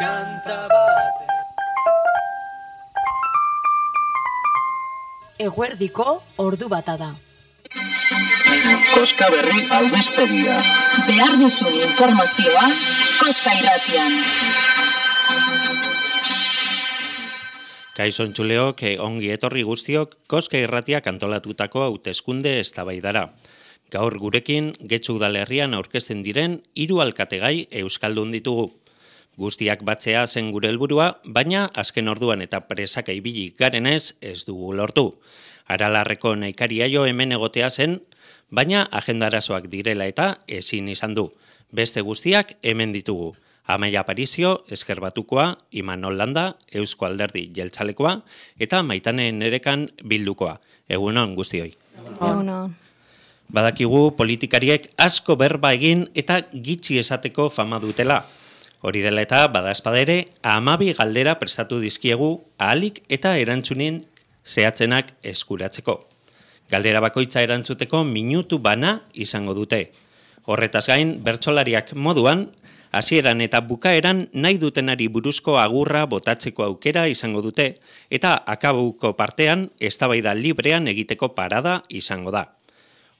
kanta bat Eguerdiko ordu bata da. Koska berri albistegia. Behar duzu informazioa Koska Irratian. Kaixo entzuleok, eh, ongi etorri guztiok, Koska Irratia kantolatutako hauteskunde eztabaidara. Gaur gurekin getxu udalerrian aurkezten diren hiru alkategai euskaldun ditugu. Guztiak batzea zen gure helburua, baina azken orduan eta presaka ibili garenez ez dugu lortu. Aralarreko naikariaio hemen egotea zen, baina agendarazoak direla eta ezin izan du. Beste guztiak hemen ditugu. Amaia Parizio, Eskerbatukoa, Imanol Landa, Eusko Alderdi Jeltzalekoa eta Maitane Nerekan bildukoa. Egunon guztioi. Egunon. Badakigu politikariek asko berba egin eta gitxi esateko fama dutela. Hori dela eta badazpadere, amabi galdera prestatu dizkiegu ahalik eta erantzunin zehatzenak eskuratzeko. Galdera bakoitza erantzuteko minutu bana izango dute. Horretaz gain, bertsolariak moduan, hasieran eta bukaeran nahi dutenari buruzko agurra botatzeko aukera izango dute, eta akabuko partean eztabaida librean egiteko parada izango da.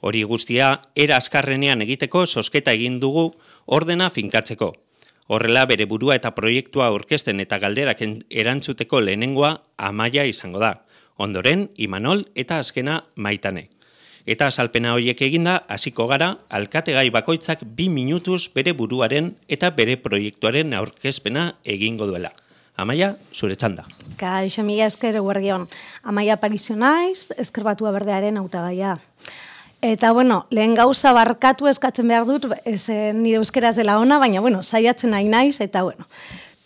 Hori guztia, era azkarrenean egiteko sosketa egin dugu ordena finkatzeko. Horrela bere burua eta proiektua orkesten eta galderak erantzuteko lehenengoa amaia izango da. Ondoren, Imanol eta azkena maitane. Eta azalpena horiek eginda, hasiko gara, alkategai bakoitzak bi minutuz bere buruaren eta bere proiektuaren aurkezpena egingo duela. Amaia, zure txanda. Kaixo, mila esker guardion. Amaia Parizio naiz, esker batua berdearen autagaia. Eta, bueno, lehen gauza barkatu eskatzen behar dut, ez eh, nire euskeraz dela ona, baina, bueno, saiatzen nahi naiz, eta, bueno,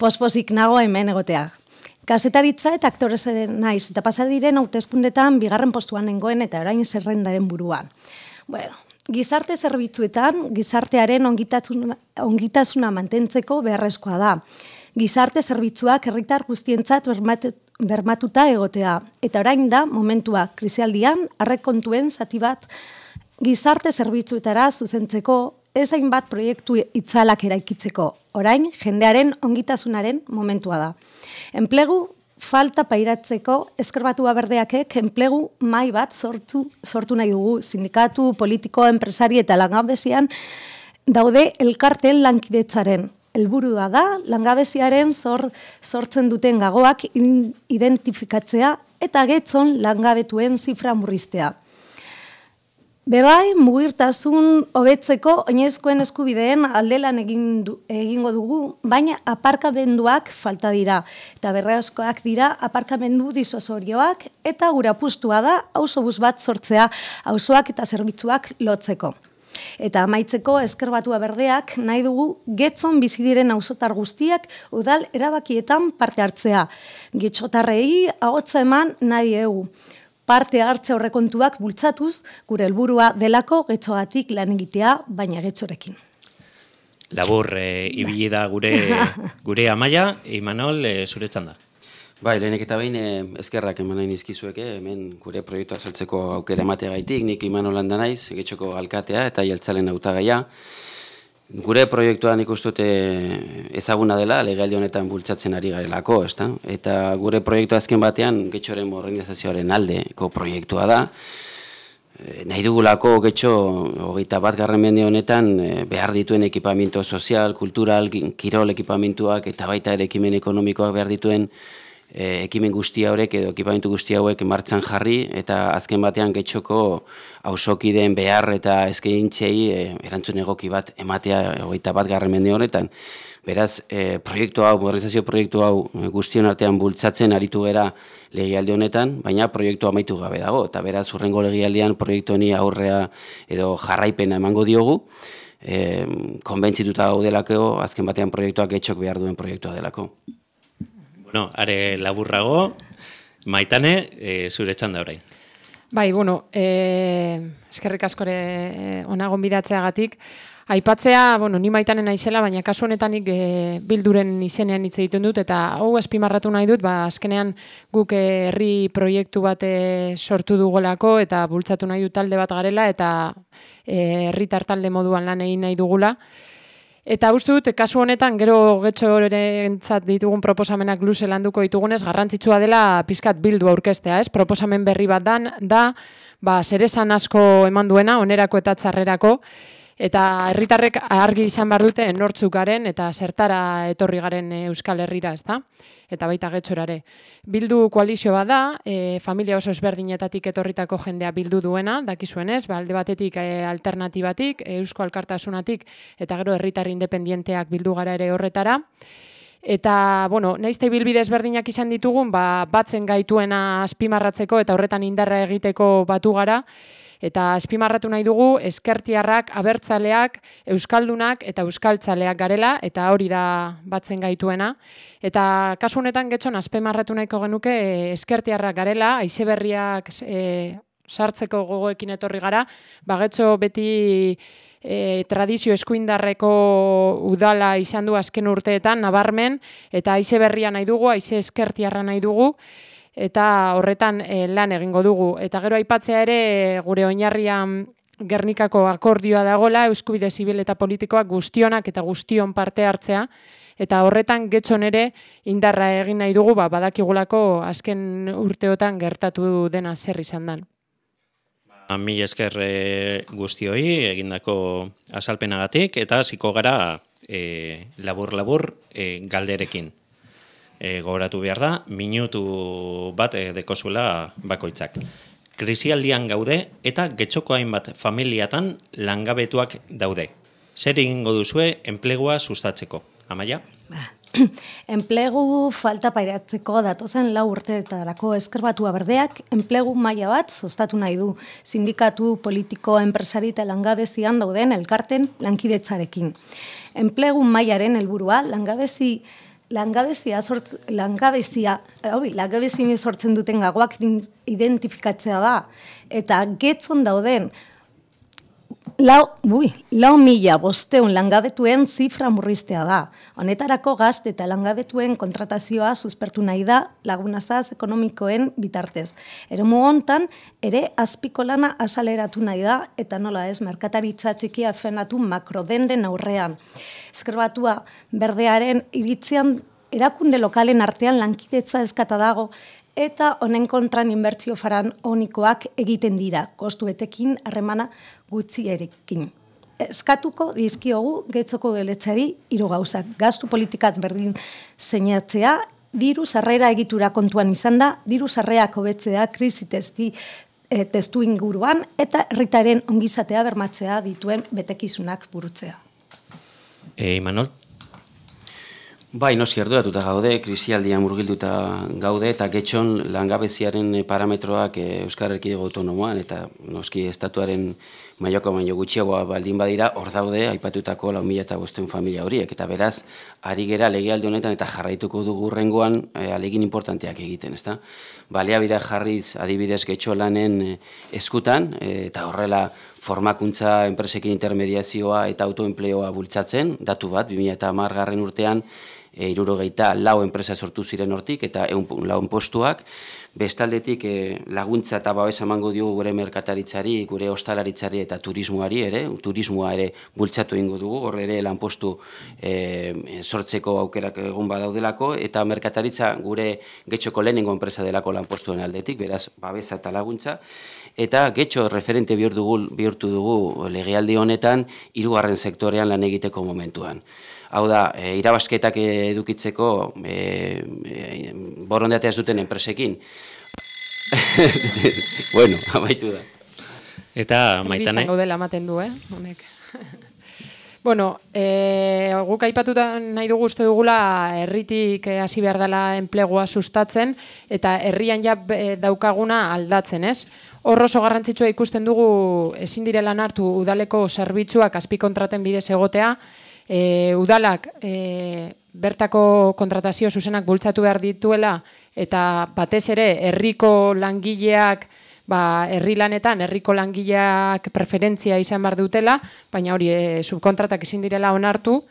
pospozik nago hemen egotea. Kazetaritza eta aktorez naiz, eta pasadiren hauteskundetan bigarren postuan nengoen eta orain zerrendaren buruan. Bueno, gizarte zerbitzuetan, gizartearen ongitasuna, ongitasuna mantentzeko beharrezkoa da. Gizarte zerbitzuak herritar guztientzat bermatuta egotea. Eta orain da, momentua, krisialdian, arrekontuen zati bat gizarte zerbitzuetara zuzentzeko ezain bat proiektu itzalak eraikitzeko. Orain, jendearen ongitasunaren momentua da. Enplegu falta pairatzeko eskerbatua berdeakek enplegu mai bat sortu, sortu nahi dugu. Sindikatu, politiko, enpresari eta langabezian daude elkartel lankidetzaren. Helburua da, langabeziaren zor, sortzen duten gagoak identifikatzea eta getzon langabetuen zifra murriztea. Bebai, mugirtasun hobetzeko oinezkoen eskubideen aldelan egin du, egingo dugu, baina aparkamenduak falta dira. Eta berreazkoak dira aparkamendu disosorioak eta gura pustua da autobus bat sortzea auzoak eta zerbitzuak lotzeko. Eta amaitzeko eskerbatua berdeak nahi dugu getzon bizi diren auzotar guztiak udal erabakietan parte hartzea. Getxotarrei ahotza eman nahi egu parte hartze horrekontuak bultzatuz, gure helburua delako getxoatik lan egitea, baina getxorekin. Labur, e, ibili da gure, gure amaia, Imanol, e, zure da. Bai, lehenek eta behin eh, eskerrak eman nahi nizkizueke, hemen gure proiektua saltzeko aukera ematea gaitik, nik Imanol handa naiz, getxoko alkatea eta jeltzalen autagaia. Gure proiektuan ikustute ezaguna dela, legaldi honetan bultzatzen ari garelako, ezta? Eta gure proiektu azken batean, getxoren organizazioaren aldeko proiektua da. E, nahi dugulako getxo, hogeita bat garren mende honetan, e, behar dituen ekipamento sozial, kultural, kirol ekipamentuak eta baita ere ekimen ekonomikoak behar dituen e, ekimen guztia horrek edo ekipamentu guzti hauek martxan jarri eta azken batean getxoko hausokideen behar eta eskeintxei e, erantzun egoki bat ematea hogeita bat garren mende honetan. Beraz, e, proiektu hau, modernizazio proiektu hau guztion artean bultzatzen aritu gera legialde honetan, baina proiektu amaitu gabe dago. Eta beraz, urrengo legialdean proiektu honi aurrea edo jarraipena emango diogu, e, konbentzituta gaudelako, azken batean proiektuak etxok behar duen proiektua delako. Bueno, are laburrago, maitane, e, zure txanda orain. Bai, bueno, e, eskerrik askore eh, onagon bidatzeagatik. Aipatzea, bueno, ni maitanen naizela, baina kasu honetanik e, bilduren izenean hitz egiten dut, eta hau espimarratu nahi dut, ba, azkenean guk herri proiektu bat sortu dugolako, eta bultzatu nahi dut talde bat garela, eta herri talde moduan lan egin nahi dugula. Eta uste dut, kasu honetan, gero getxorentzat ditugun proposamenak luze landuko ditugunez, garrantzitsua dela pizkat bildu aurkestea, ez? Proposamen berri bat dan, da, ba, zeresan asko eman duena, onerako eta txarrerako, eta herritarrek argi izan behar dute nortzuk garen eta zertara etorri garen eh, Euskal Herrira, ezta? Eta baita getxorare. Bildu koalizio bada, e, familia oso ezberdinetatik etorritako jendea bildu duena, dakizuenez, ba, alde batetik e, alternatibatik, Eusko Alkartasunatik, eta gero herritar independienteak bildu gara ere horretara. Eta, bueno, naizte bilbide ezberdinak izan ditugun, ba, batzen gaituena azpimarratzeko eta horretan indarra egiteko batu gara, eta azpimarratu nahi dugu eskertiarrak, abertzaleak, euskaldunak eta euskaltzaleak garela eta hori da batzen gaituena. Eta kasu honetan getxon azpimarratu nahiko genuke eskertiarrak garela, aizeberriak e, sartzeko gogoekin etorri gara, bagetxo beti e, tradizio eskuindarreko udala izan du azken urteetan, nabarmen, eta aize berria nahi dugu, aize eskertiarra nahi dugu, eta horretan e, lan egingo dugu. Eta gero aipatzea ere gure oinarrian Gernikako akordioa dagola, Euskubide Zibil eta Politikoak guztionak eta guztion parte hartzea, eta horretan getxon ere indarra egin nahi dugu, ba, badakigulako azken urteotan gertatu dena zer izan dan. Ba, mi esker e, guztioi egindako azalpenagatik eta hasiko gara e, labur-labur e, galderekin e, gogoratu behar da, minutu bat e, dekozuela bakoitzak. Krisialdian gaude eta getxoko hainbat familiatan langabetuak daude. Zer egingo duzue enplegua sustatzeko? Amaia? Ba, enplegu falta pairatzeko datozen lau urteetarako eskerbatua berdeak, enplegu maila bat sostatu nahi du. Sindikatu, politiko, enpresari eta langabezian dauden elkarten lankidetzarekin. Enplegu mailaren helburua langabezi langabezia sort, langabezia, hobi, langabezia sortzen duten gagoak identifikatzea da. Eta getzon dauden lau, bui, lau mila bosteun langabetuen zifra murriztea da. Honetarako gazt eta langabetuen kontratazioa suspertu nahi da lagunazaz ekonomikoen bitartez. Ero hontan ere azpiko lana azaleratu nahi da eta nola ez, merkataritza txikia fenatu makrodenden aurrean eskerbatua berdearen iritzian erakunde lokalen artean lankidetza eskata dago eta honen kontran inbertzio faran onikoak egiten dira, kostu etekin harremana gutzi erekin. Eskatuko dizkiogu getzoko beletzari hiru gauzak. Gastu politikat berdin zeinatzea, diru sarrera egitura kontuan izan da, diru sarreak hobetzea krisi testi e, testu inguruan eta herritaren ongizatea bermatzea dituen betekizunak burutzea. E, Imanol? Bai, noski arduratuta gaude, krisialdian murgilduta gaude, eta getxon langabeziaren parametroak e, Euskal Herkidego autonomoan, eta noski estatuaren maioko baino gutxiagoa baldin badira, hor daude, aipatutako lau mila eta bosteun familia horiek, eta beraz, ari gera legialdi honetan eta jarraituko dugu rengoan e, alegin importanteak egiten, ezta? Baleabidea jarriz adibidez getxo lanen e, eskutan, e, eta horrela formakuntza enpresekin intermediazioa eta autoenpleoa bultzatzen, datu bat, 2000 eta margarren urtean, e, irurogeita lau enpresa sortu ziren hortik eta eun, lau postuak, bestaldetik e, laguntza eta babes emango diogu gure merkataritzari, gure ostalaritzari eta turismoari ere, turismoa ere bultzatu ingo dugu, horre ere lanpostu e, sortzeko aukerak egun badaudelako, eta merkataritza gure getxoko lehenengo enpresa delako lanpostuen aldetik, beraz babesa eta laguntza, eta getxo referente bihurtu dugu, bihurtu dugu legealdi honetan hirugarren sektorean lan egiteko momentuan. Hau da, e, irabasketak edukitzeko e, e, borondatea ez duten enpresekin. bueno, amaitu da. Eta maitane? Dela ematen du, eh? Honek. bueno, e, guk aipatuta nahi dugu uste dugula herritik hasi behar dela enplegua sustatzen eta herrian ja daukaguna aldatzen, ez? Hor oso garrantzitsua ikusten dugu ezin direla hartu udaleko zerbitzuak azpikontraten bidez egotea, e, udalak e, bertako kontratazio zuzenak bultzatu behar dituela eta batez ere herriko langileak ba, herri lanetan, herriko langileak preferentzia izan behar dutela, baina hori e, subkontratak ezin direla onartu,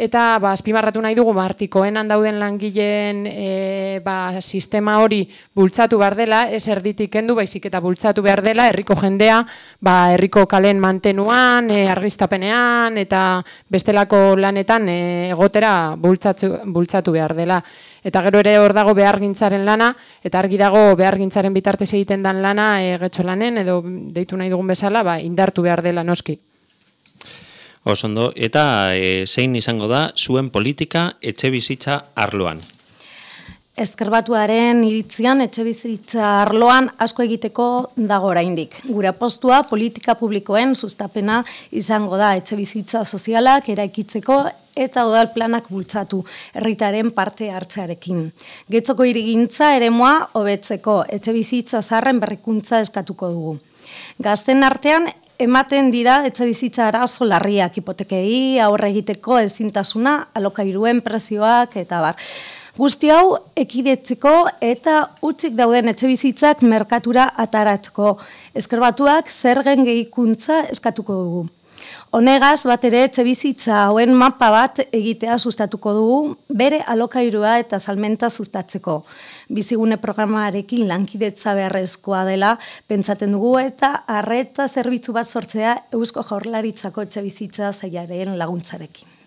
eta ba, azpimarratu nahi dugu martikoenan dauden langileen e, ba, sistema hori bultzatu behar dela, ez erditik kendu, baizik eta bultzatu behar dela, herriko jendea, ba, herriko kalen mantenuan, e, argiztapenean, eta bestelako lanetan e, egotera bultzatu, bultzatu behar dela. Eta gero ere hor dago behargintzaren lana, eta argi dago behargintzaren bitartez egiten dan lana e, getxolanen, edo deitu nahi dugun bezala, ba, indartu behar dela noski. Osondo, eta e, zein izango da zuen politika etxe bizitza arloan? Ezkerbatuaren iritzian etxe bizitza arloan asko egiteko dago oraindik. Gure postua politika publikoen sustapena izango da etxe bizitza sozialak eraikitzeko eta odal planak bultzatu herritaren parte hartzearekin. Getzoko irigintza eremoa hobetzeko etxe bizitza zarren berrikuntza eskatuko dugu. Gazten artean ematen dira etxe bizitza arazo larriak hipotekei aurre egiteko ezintasuna alokairuen presioak eta bar. Guzti hau ekidetzeko eta utzik dauden etxe bizitzak merkatura ataratzeko. Ezkerbatuak zergen gehikuntza eskatuko dugu. Honegaz, bat ere, etxe bizitza hauen mapa bat egitea sustatuko dugu, bere alokairua eta salmenta sustatzeko. Bizigune programarekin lankidetza beharrezkoa dela, pentsaten dugu eta arreta zerbitzu bat sortzea Eusko Jaurlaritzako etxe bizitza zaiaren laguntzarekin.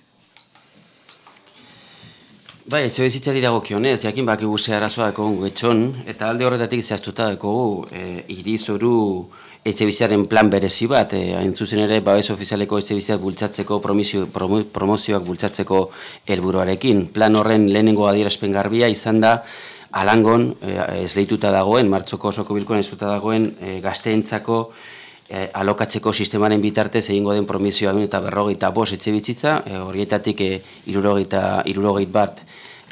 Bai, etxe bezitzari dago kionez, jakin baki guze arazoa etxon, eta alde horretatik zehaztuta ekogu e, iri zoru etxe bizitzaren plan berezi bat, e, hain zuzen ere, babes ofizialeko etxe bizitzak bultzatzeko, promizio, promo, promozioak bultzatzeko helburuarekin. Plan horren lehenengo adierazpen garbia izan da, alangon, e, ez lehituta dagoen, martxoko osoko bilkoan ez dagoen, e, gazteentzako, e, alokatzeko sistemaren bitartez egingo den promizioa eta berrogeita bos etxe bizitza, e, horietatik e, irurogeit bat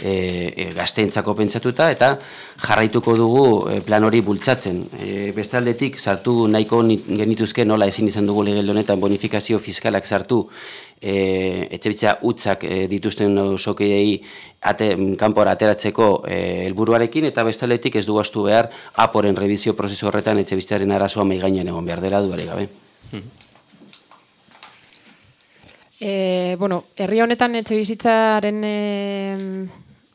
e, e, gazteentzako pentsatuta eta jarraituko dugu plan hori bultzatzen. E, bestaldetik sartu nahiko genituzke nola ezin izan dugu legel honetan bonifikazio fiskalak sartu e, etxe utzak e, dituzten sokeei ate, kanpora ateratzeko e, helburuarekin eta bestaldetik ez dugu astu behar aporen revizio prozesu horretan etxe bizitzaren arazoa maigainen egon behar dela duare gabe. E, bueno, herri honetan etxe bizitzaren e,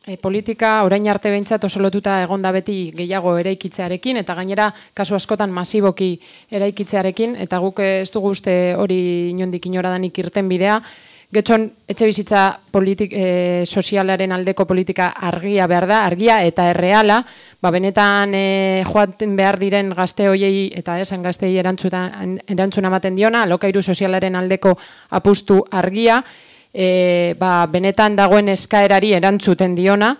e, politika orain arte behintzat oso lotuta egonda beti gehiago eraikitzearekin eta gainera kasu askotan masiboki eraikitzearekin eta guk ez dugu uste hori inondik danik irten bidea. Getxon, etxe bizitza politik, e, sozialaren aldeko politika argia behar da, argia eta erreala, ba, benetan e, joaten behar diren gazte hoiei eta esan gaztei erantzuna ematen diona, lokairu sozialaren aldeko apustu argia, e, ba, benetan dagoen eskaerari erantzuten diona,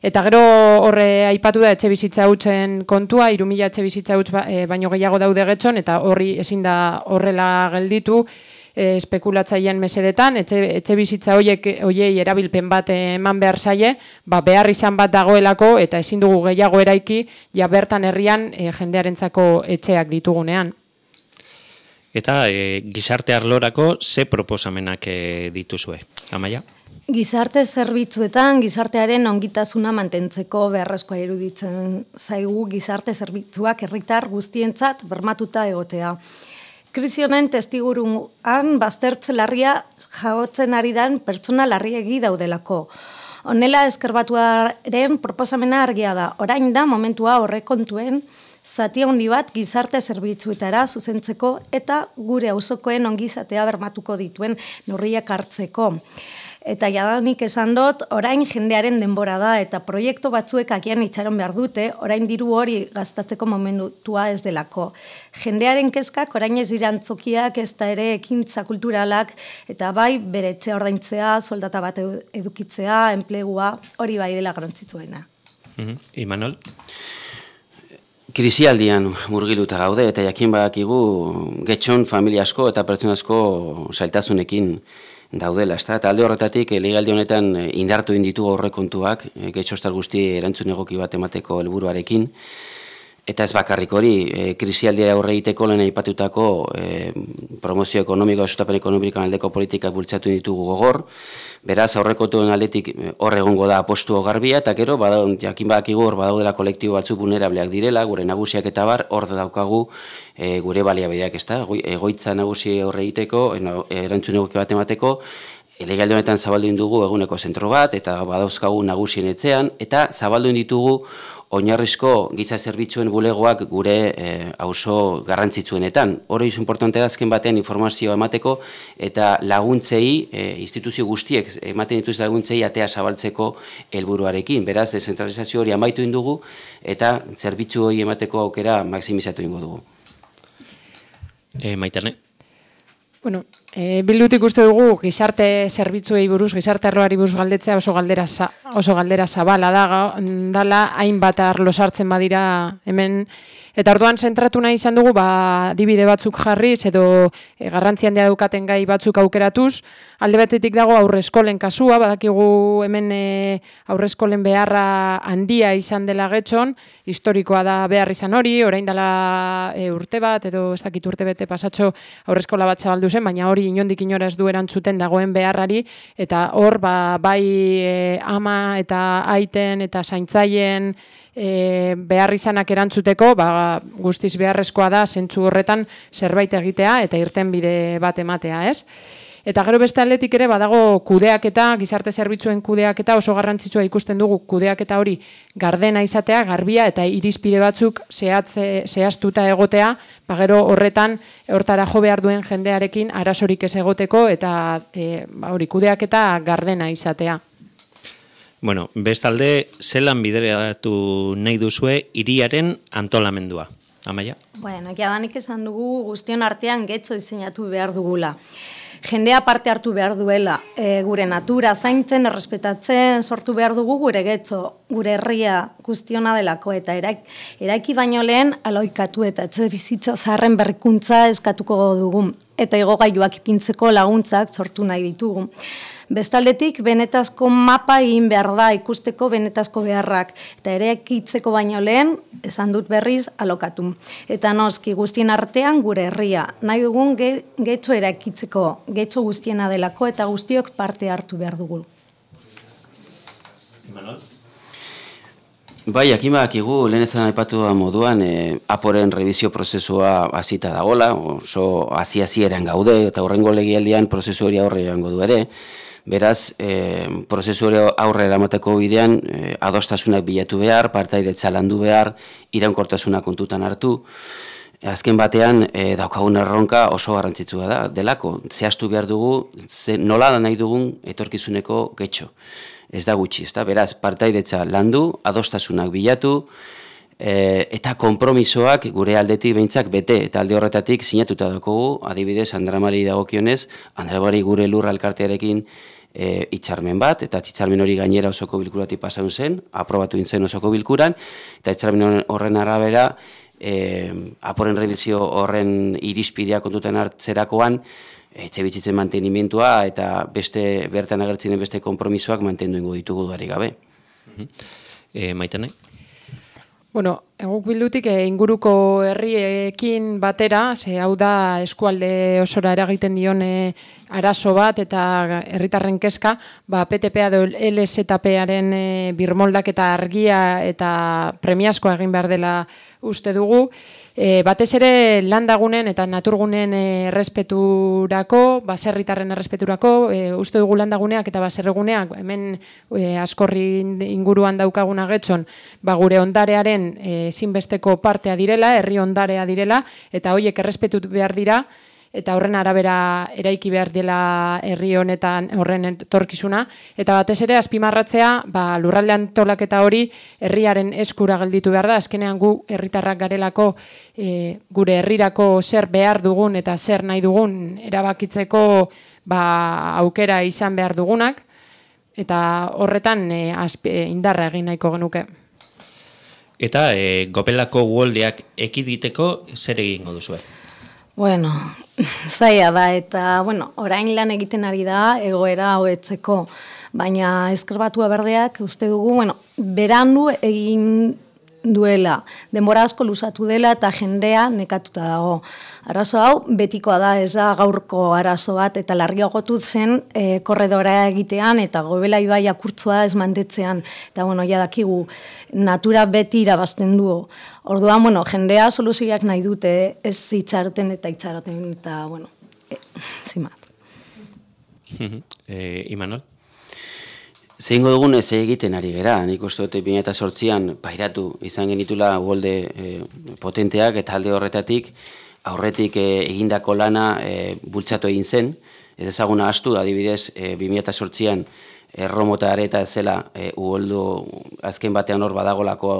Eta gero horre aipatu da etxe bizitza hutzen kontua, irumila etxe bizitza huts ba, e, baino gehiago daude getxon, eta horri ezin da horrela gelditu e, spekulatzailean mesedetan, etxe, etxe bizitza hoiek hoiei erabilpen bat eman behar zaie, ba, behar izan bat dagoelako, eta ezin dugu gehiago eraiki, ja bertan herrian e, jendearentzako etxeak ditugunean. Eta e, gizarte arlorako ze proposamenak e, dituzue? Amaia? Gizarte zerbitzuetan gizartearen ongitasuna mantentzeko beharrezkoa iruditzen zaigu gizarte zerbitzuak herritar guztientzat bermatuta egotea. Krisionen testiguruan baztertze larria jagotzen ari dan pertsona larriegi daudelako. Honela eskerbatuaren proposamena argia da. Orain da momentua horrekontuen kontuen zati handi bat gizarte zerbitzuetara zuzentzeko eta gure auzokoen ongizatea bermatuko dituen neurriak hartzeko. Eta jadanik esan dut, orain jendearen denbora da eta proiektu batzuek agian itxaron behar dute, orain diru hori gaztatzeko momentua ez delako. Jendearen kezkak orain ez irantzokiak, ez da ere ekintza kulturalak, eta bai bere etxe ordaintzea, soldata bat edukitzea, enplegua, hori bai dela garantzitzuena. Mm -hmm. Imanol? Krisialdian murgiluta gaude eta jakin badakigu getxon familia asko eta pertsona asko zailtasunekin daudela, ezta? Eta alde horretatik legaldi honetan indartu inditu aurrekontuak getxostar guzti erantzun egoki bat emateko helburuarekin. Eta ez bakarrik hori, e, krisialdia aurre egiteko lehen aipatutako e, promozio ekonomiko, sustapen ekonomikoan aldeko politikak bultzatu ditugu gogor, beraz aurrekotuen aldetik e, hor egongo da apostu garbia, eta gero, bada, jakin badakigu hor badaudela kolektibo batzuk bunerableak direla, gure nagusiak eta bar, hor daukagu e, gure baliabideak ez da, egoitza nagusi horre egiteko, erantzun egoki bat emateko, Elegalde honetan zabaldu dugu eguneko zentro bat, eta badauzkagu nagusien etzean, eta zabaldu ditugu oinarrizko giza zerbitzuen bulegoak gure e, auzo garrantzitsuenetan. Hori izu importantea azken batean informazioa emateko eta laguntzei, e, instituzio guztiek ematen dituz laguntzei atea zabaltzeko helburuarekin. Beraz, dezentralizazio hori amaitu indugu eta zerbitzu hori emateko aukera maksimizatu ingo dugu. E, maitane? Bueno, e, bildutik uste dugu gizarte zerbitzuei buruz, gizarte arroari buruz galdetzea oso galdera, oso galdera zabala da, dala hainbat arlo sartzen badira hemen Eta orduan zentratu nahi izan dugu, ba, dibide batzuk jarriz, edo e, garrantzian dia dukaten gai batzuk aukeratuz. Alde batetik dago aurreskolen kasua, badakigu hemen e, aurreskolen beharra handia izan dela getxon, historikoa da behar izan hori, orain dela e, urte bat, edo ez dakit urte bete pasatxo aurreskola bat zabaldu zen, baina hori inondik inora ez du erantzuten dagoen beharrari, eta hor, ba, bai e, ama eta aiten eta zaintzaien, e, behar izanak erantzuteko, ba, guztiz beharrezkoa da zentzu horretan zerbait egitea eta irten bide bat ematea, ez? Eta gero beste atletik ere badago kudeak eta gizarte zerbitzuen kudeak eta oso garrantzitsua ikusten dugu kudeak eta hori gardena izatea, garbia eta irizpide batzuk zehatze, zehaztuta egotea, ba gero horretan hortara jo behar duen jendearekin arasorik ez egoteko eta e, ba, hori kudeak eta gardena izatea. Bueno, bestalde, zelan bideratu nahi duzue iriaren antolamendua? Amaia? Bueno, ja banik esan dugu guztion artean getxo diseinatu behar dugula. Jendea parte hartu behar duela, e, gure natura zaintzen, errespetatzen, sortu behar dugu gure getxo, gure herria guztiona delako, eta eraik, eraiki baino lehen aloikatu eta etxe bizitza zaharren berrikuntza eskatuko dugu, eta igogailuak ipintzeko laguntzak sortu nahi ditugu. Bestaldetik, benetazko mapa egin behar da ikusteko benetazko beharrak. Eta ere ekitzeko baino lehen, esan dut berriz, alokatu. Eta noski guztien artean gure herria. Nahi dugun ge, getxo ere ekitzeko, getxo guztiena delako eta guztiok parte hartu behar dugu. Bai, akimak igu, lehen ezan aipatu moduan, e, aporen revizio prozesua hasita dagola, oso hasi-hasieran gaude, eta horrengo legialdian prozesu hori aurre joango du ere. Beraz, e, prozesu hori aurre eramateko bidean, e, adostasunak bilatu behar, partaidetza landu behar, iraunkortasuna kontutan hartu. Azken batean, e, daukagun erronka oso garrantzitsua da, delako. Zehaztu behar dugu, ze, nola da nahi dugun etorkizuneko getxo. Ez da gutxi, ez da? Beraz, partaidetza landu, adostasunak bilatu, e, eta konpromisoak gure aldetik behintzak bete, eta alde horretatik sinatuta dakogu, adibidez, Andramari dagokionez, Andramari gure lurra alkartearekin e, itxarmen bat, eta itxarmen hori gainera osoko bilkurati pasaun zen, aprobatu intzen osoko bilkuran, eta itxarmen horren arabera, e, aporen revizio horren irizpidea kontuten hartzerakoan, etxe bizitzen mantenimentua eta beste bertan agertzen beste konpromisoak mantendu ingo ditugu duari gabe. E, maitene? Bueno, eguk bildutik e, inguruko herriekin batera, ze hau da eskualde osora eragiten dion e, arazo bat eta herritarren kezka, ba, PTP-a edo LSTP-aren e, birmoldak eta argia eta premiazkoa egin behar dela uste dugu. E, batez ere landagunen eta naturgunen errespeturako, baserritarren errespeturako, e, uste dugu landaguneak eta baserreguneak, hemen e, askorri inguruan daukaguna getxon, ba, gure ondarearen e, zinbesteko partea direla, herri ondarea direla, eta hoiek errespetu behar dira, eta horren arabera eraiki behar dela herri honetan horren etorkizuna. Eta batez ere azpimarratzea ba lurralde antolaketa hori herriaren eskura gelditu behar da. Azkenean gu herritarrak garelako e, gure herrirako zer behar dugun eta zer nahi dugun erabakitzeko ba, aukera izan behar dugunak. Eta horretan e, indarra egin nahiko genuke. Eta e, gopelako uoldeak ekiditeko zer egingo duzu? Bueno, zaila da, eta, bueno, orain lan egiten ari da, egoera hoetzeko, baina eskerbatua berdeak, uste dugu, bueno, berandu egin duela, denbora asko lusatu dela eta jendea nekatuta dago. Arazo hau betikoa da, ez da gaurko arazo bat eta larriagotu zen e, korredora egitean eta gobela ibai akurtzua ez mandetzean. Eta bueno, ja dakigu, natura beti irabazten du. Orduan, bueno, jendea soluzioak nahi dute ez itxaroten eta itxaroten eta, bueno, e, zimat. Mhm. E, Imanol? Zeingo dugun ez egiten ari gera, nik uste dute 2008an pairatu izan genitula golde e, potenteak eta alde horretatik aurretik e, egindako lana e, bultzatu egin zen, ez ezaguna astu, adibidez e, 2008an erromota areta zela e, uholdu azken batean hor badagolako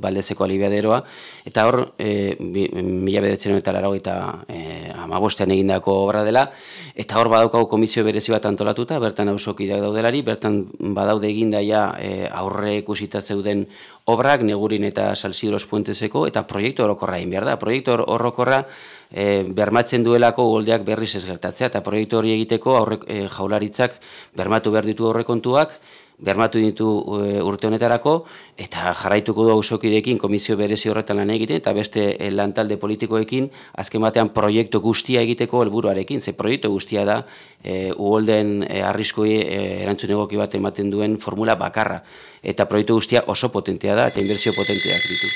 baldezeko alibiaderoa, eta hor, e, mila bederatzen eta laro eta e, amabostean egindako obra dela, eta hor badaukagu komisio berezi bat antolatuta, bertan hausokideak daudelari, bertan badaude egindaia e, aurre ikusita zeuden obrak, negurin eta salsidoros puentezeko, eta proiektu orokorra egin behar da. Proiektu orokorra e, bermatzen duelako goldeak berriz ez gertatzea, eta proiektu hori egiteko aurre, e, jaularitzak bermatu behar ditu horrekontuak, bermatu ditu e, urte honetarako, eta jarraituko du ausokidekin komisio berezi horretan lan egiten, eta beste e, lantalde politikoekin, azken batean proiektu guztia egiteko helburuarekin, ze proiektu guztia da, e, uholden e, arriskoi e, erantzun egoki bat ematen duen formula bakarra, eta proiektu guztia oso potentea da, eta inbertsio potenteak ditu.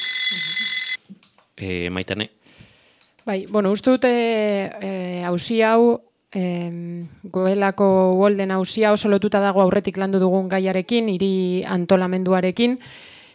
E, maitane? Bai, bueno, uste dute hausi hau, e, goelako golden hausia oso lotuta dago aurretik landu dugun gaiarekin, hiri antolamenduarekin.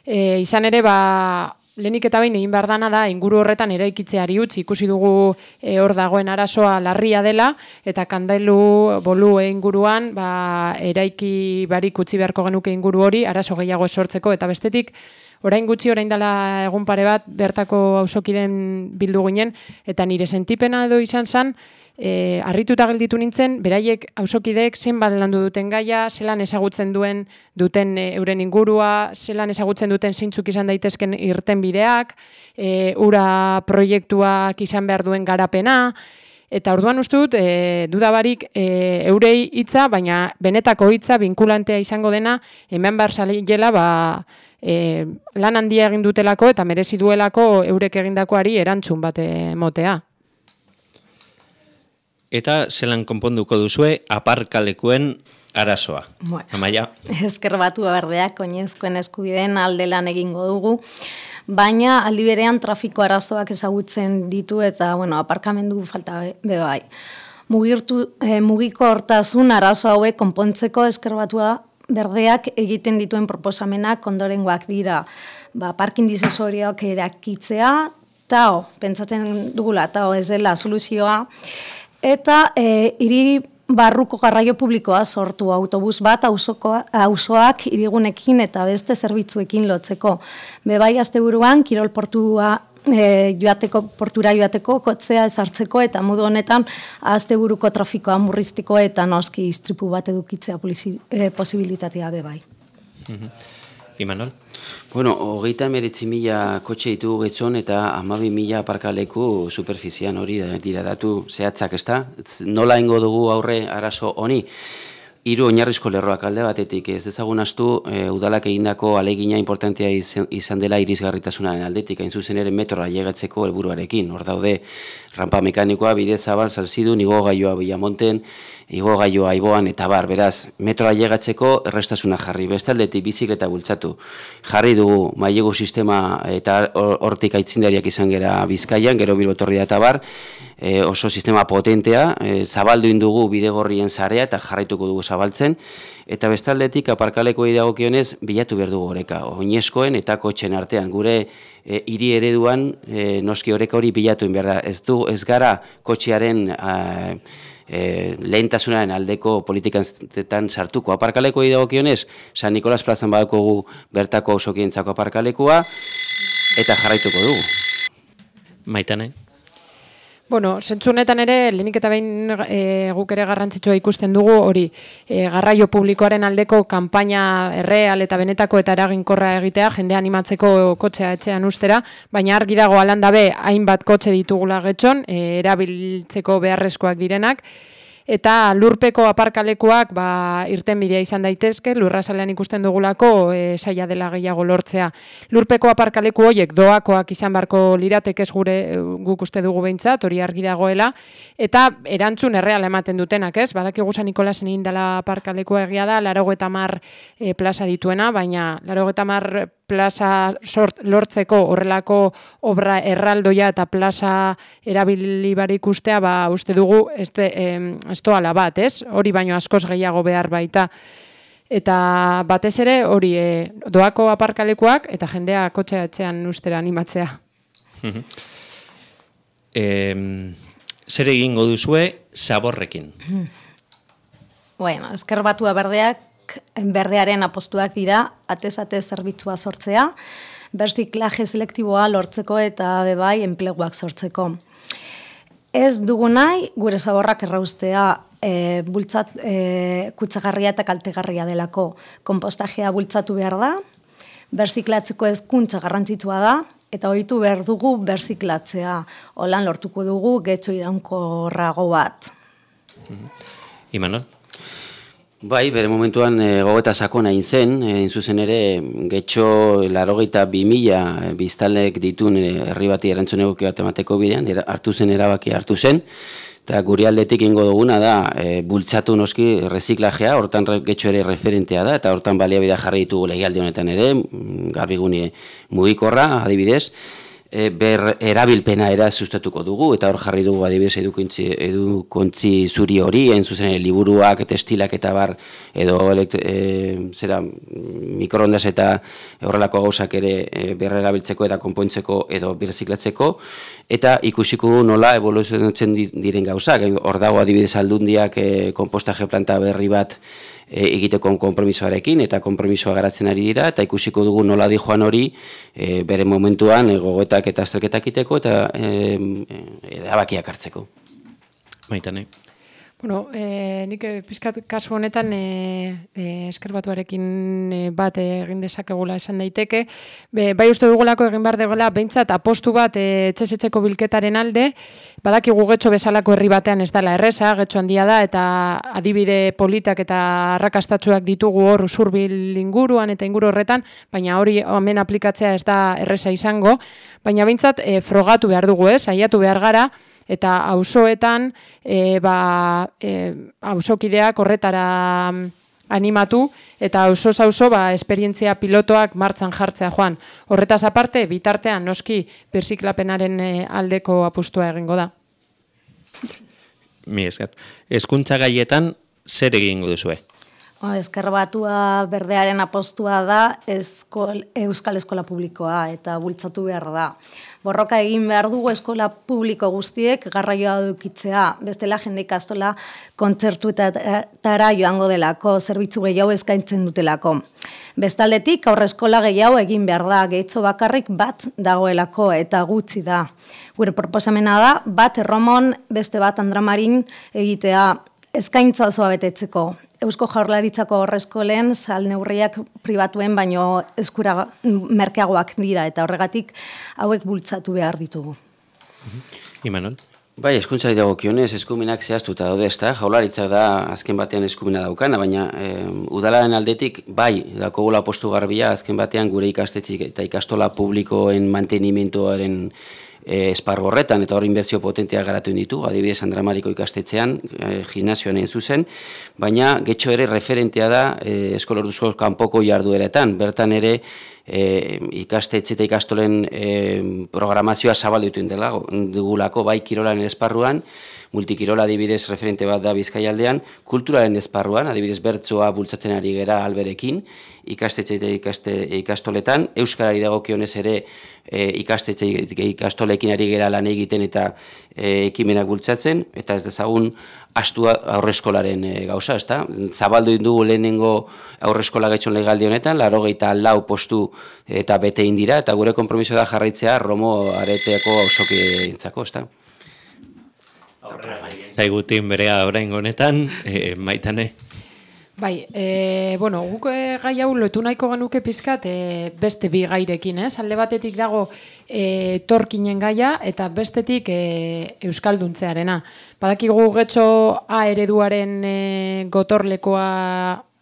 E, izan ere, ba, lehenik eta behin egin behar dana da, inguru horretan eraikitzeari utzi, ikusi dugu e, hor dagoen arazoa larria dela, eta kandailu bolu inguruan, ba, eraiki barik utzi beharko genuke inguru hori, arazo gehiago esortzeko, eta bestetik, orain gutxi orain dela egun pare bat bertako auzokiden bildu ginen eta nire sentipena edo izan san E, arrituta gelditu nintzen, beraiek auzokideek zenbat landu duten gaia, zelan ezagutzen duen duten e, euren ingurua, zelan ezagutzen duten zeintzuk izan daitezken irten bideak, e, ura proiektuak izan behar duen garapena, eta orduan uste dut, e, dudabarik e, eurei hitza, baina benetako hitza vinkulantea izango dena, hemen behar jela, ba, e, lan handia egin dutelako eta merezi duelako eurek egindakoari erantzun bate motea. Eta zelan konponduko duzue aparkalekuen arazoa. Bueno, Amaia? Ezker batu berdeak, oinezkoen eskubideen alde lan egingo dugu, baina aldi berean trafiko arazoak ezagutzen ditu eta bueno, aparkamendu falta be bai. Mugirtu, eh, mugiko hortasun arazo hauek konpontzeko eskerbatua berdeak egiten dituen proposamenak ondorengoak dira. Ba, parkin dizesoriak erakitzea, tao, pentsatzen dugula, tao ez dela soluzioa, eta e, iri barruko garraio publikoa sortu autobus bat auzoak irigunekin eta beste zerbitzuekin lotzeko. Bebai asteburuan kirolportua e, joateko portura joateko kotzea ezartzeko eta modu honetan asteburuko trafikoa murriztiko eta noski istripu bat edukitzea e, posibilitatea be bai. Mhm. Imanol? Bueno, hogeita emeretzi mila kotxe ditugu getzon eta amabi mila aparkaleku superfizian hori dira datu zehatzak, ez da? Nola ingo dugu aurre arazo honi? Hiru oinarrizko lerroak. Alde batetik ez dezagun astu e, udalak egindako alegina importantea izan dela irisgarritasunaren aldetik. Hain zuzen ere metroa llegatzeko helburuarekin. Hor daude rampa mekanikoa bide zabal salzidu nigo gaioa bilamonten igo gaioa iboan eta bar beraz metroa llegatzeko errestasuna jarri. Bestaldetik bizikleta bultzatu. Jarri dugu mailegu sistema eta hortik aitzindariak izan gera bizkaian gero bilbotorria eta bar e, oso sistema potentea, e, zabaldu indugu bidegorrien zarea eta jarraituko dugu zabaltzen, eta bestaldetik aparkaleko idagokionez bilatu behar dugu oreka, oinezkoen eta kotxen artean, gure e, hiri ereduan e, noski oreka hori bilatu behar da, ez, du, ez gara kotxearen a, e, lehentasunaren aldeko politikanzetan sartuko. Aparkaleko idagokionez, San Nikolas plazan badukogu bertako osokientzako aparkalekua, eta jarraituko dugu. Maitane? Bueno, zentzunetan ere, lehenik eta behin e, guk ere garrantzitsua ikusten dugu, hori, e, garraio publikoaren aldeko kanpaina erreal eta benetako eta eraginkorra egitea, jende animatzeko kotxea etxean ustera, baina argi dago alandabe hainbat kotxe ditugula getxon, e, erabiltzeko beharrezkoak direnak, eta lurpeko aparkalekuak ba, irten bidea izan daitezke, lurrazalean ikusten dugulako e, saia dela gehiago lortzea. Lurpeko aparkaleku horiek doakoak izan barko liratek ez gure guk uste dugu behintzat, hori argi dagoela, eta erantzun erreal ematen dutenak, ez? Badaki gusa Nikolasen indala aparkalekua egia da, laro mar e, plaza dituena, baina laro mar plaza sort, lortzeko horrelako obra erraldoia eta plaza erabili barik ustea, ba, uste dugu, ez, em, doala bat, ez? Hori baino askoz gehiago behar baita. Eta batez ere hori e, doako aparkalekuak eta jendea kotxe atzean ustera animatzea. E, zer egingo duzue zaborrekin? Bueno, esker batua berdeak, berdearen apostuak dira, atez-atez zerbitzua sortzea, berziklaje selektiboa lortzeko eta bebai enpleguak sortzeko. Ez dugu nahi, gure zaborrak erraustea, e, bultzat, e, kutsagarria eta kaltegarria delako. Kompostajea bultzatu behar da, berziklatzeko ezkuntza garrantzitsua da, eta ohitu behar dugu berziklatzea. Holan lortuko dugu getxo iraunkorrago bat. Imanol? Bai, bere momentuan e, gogeta sakona egin zen, egin zuzen ere, getxo larogeita bi mila biztalek ditun herri bati erantzun egokio bat emateko bidean, hartu zen erabaki hartu zen, eta guri aldetik ingo duguna da, e, bultzatu noski reziklajea, hortan getxo ere referentea da, eta hortan baliabidea jarri ditugu lehialde honetan ere, garbigune mugikorra, adibidez, e, ber erabilpena era sustatuko dugu eta hor jarri dugu adibidez edukontzi edukontzi zuri hori en zuzen liburuak testilak eta bar edo e, zera mikroondas eta horrelako gauzak ere e, ber erabiltzeko eta konpontzeko edo birziklatzeko eta ikusiko nola evoluzionatzen diren gauzak. Hor dago adibidez aldundiak e, kompostaje planta berri bat e, egiteko konpromisoarekin eta konpromisoa garatzen ari dira eta ikusiko dugu nola di joan hori e, bere momentuan e, gogoetak eta azterketak iteko eta e, erabakiak hartzeko. Maitane. Bueno, e, nik e, pizkat kasu honetan e, e, eskerbatuarekin e, bat egin dezakegula esan daiteke. Be, bai uste dugulako egin behar dugula, behintzat apostu bat e, etxesetxeko bilketaren alde, badaki gugetxo bezalako herri batean ez dela erresa, getxo handia da, eta adibide politak eta arrakastatxuak ditugu hor usurbil inguruan eta inguru horretan, baina hori hemen aplikatzea ez da erresa izango, baina behintzat e, frogatu behar dugu ez, aiatu behar gara, eta auzoetan e, ba e, auzokideak horretara mm, animatu eta auzo auzo ba esperientzia pilotoak martzan jartzea joan. Horretaz aparte bitartean noski persiklapenaren e, aldeko apustua egingo da. Mi esker. Eskuntza gaietan zer egingo duzue? Ba, Eskarbatua berdearen apostua da eskol, Euskal Eskola Publikoa eta bultzatu behar da. Borroka egin behar dugu eskola publiko guztiek garraioa dukitzea. Bestela jende ikastola kontzertu eta tara joango delako, zerbitzu gehiago eskaintzen dutelako. Bestaldetik aurre eskola gehiago egin behar da, gehitzo bakarrik bat dagoelako eta gutxi da. Gure proposamena da, bat erromon, beste bat andramarin egitea eskaintza osoa betetzeko. Eusko Jaurlaritzako horrezkolen sal neurriak pribatuen baino eskura merkeagoak dira eta horregatik hauek bultzatu behar ditugu. Imanol? Bai, eskuntzari dago kionez, eskuminak zehaztuta daude, ezta? Jaularitzak da azken batean eskumina daukana, baina e, udalaren aldetik, bai, dako gula postu garbia, azken batean gure ikastetzik eta ikastola publikoen mantenimentuaren e, horretan eta hor inbertsio potentea garatu ditu, adibidez Andramariko ikastetzean, e, gimnazioan egin zuzen, baina getxo ere referentea da e, eskolorduzko kanpoko jardueretan, bertan ere e, ikastetxe eta ikastolen e, programazioa zabaldu dela, dugulako bai kirolaren esparruan, multikirola adibidez referente bat da Bizkaialdean, kulturaren esparruan, adibidez bertsoa bultzatzen ari gera alberekin, ikastetxe ikaste, ikastoletan, Euskarari dagokionez ere e, ikastetxe ikastolekin ari gera lan egiten eta e, ekimenak bultzatzen, eta ez dezagun astua aurreskolaren e, gauza, ezta? Zabaldu dugu lehenengo aurreskola gaitxon legaldi honetan, laro gehieta lau postu eta bete indira, eta gure kompromiso da jarraitzea Romo areteako ausoki entzako, ezta? Zaigutin berea orain honetan, e, maitane. Bai, e, bueno, guk e, gai hau lotu nahiko genuke pizkat e, beste bi gairekin, ez? Alde batetik dago e, torkinen gaia eta bestetik e, euskalduntzearena. Badakigu getxo A ereduaren e, gotorlekoa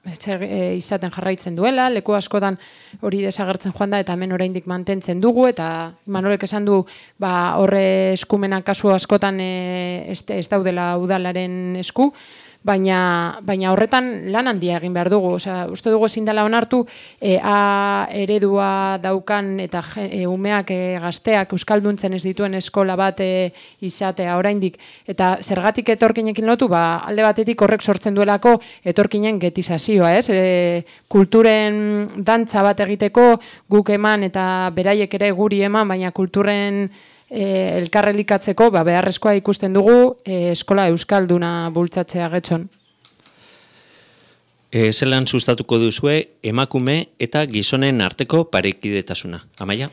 izaten jarraitzen duela, leku askotan hori desagertzen joan da eta hemen oraindik mantentzen dugu eta Manolek esan du ba horre eskumenak kasu askotan e, ez, ez daudela udalaren esku, baina, baina horretan lan handia egin behar dugu. Osea, uste dugu ezin dela onartu, e, A eredua daukan eta e, umeak e, gazteak euskalduntzen ez dituen eskola bat e, izatea oraindik eta zergatik etorkinekin lotu, ba, alde batetik horrek sortzen duelako etorkinen getizazioa, ez? E, kulturen dantza bat egiteko guk eman eta beraiek ere guri eman, baina kulturen e, elkarrelikatzeko ba, beharrezkoa ikusten dugu e, eskola euskalduna bultzatzea getxon. E, zelan sustatuko duzue emakume eta gizonen arteko parekidetasuna. Amaia?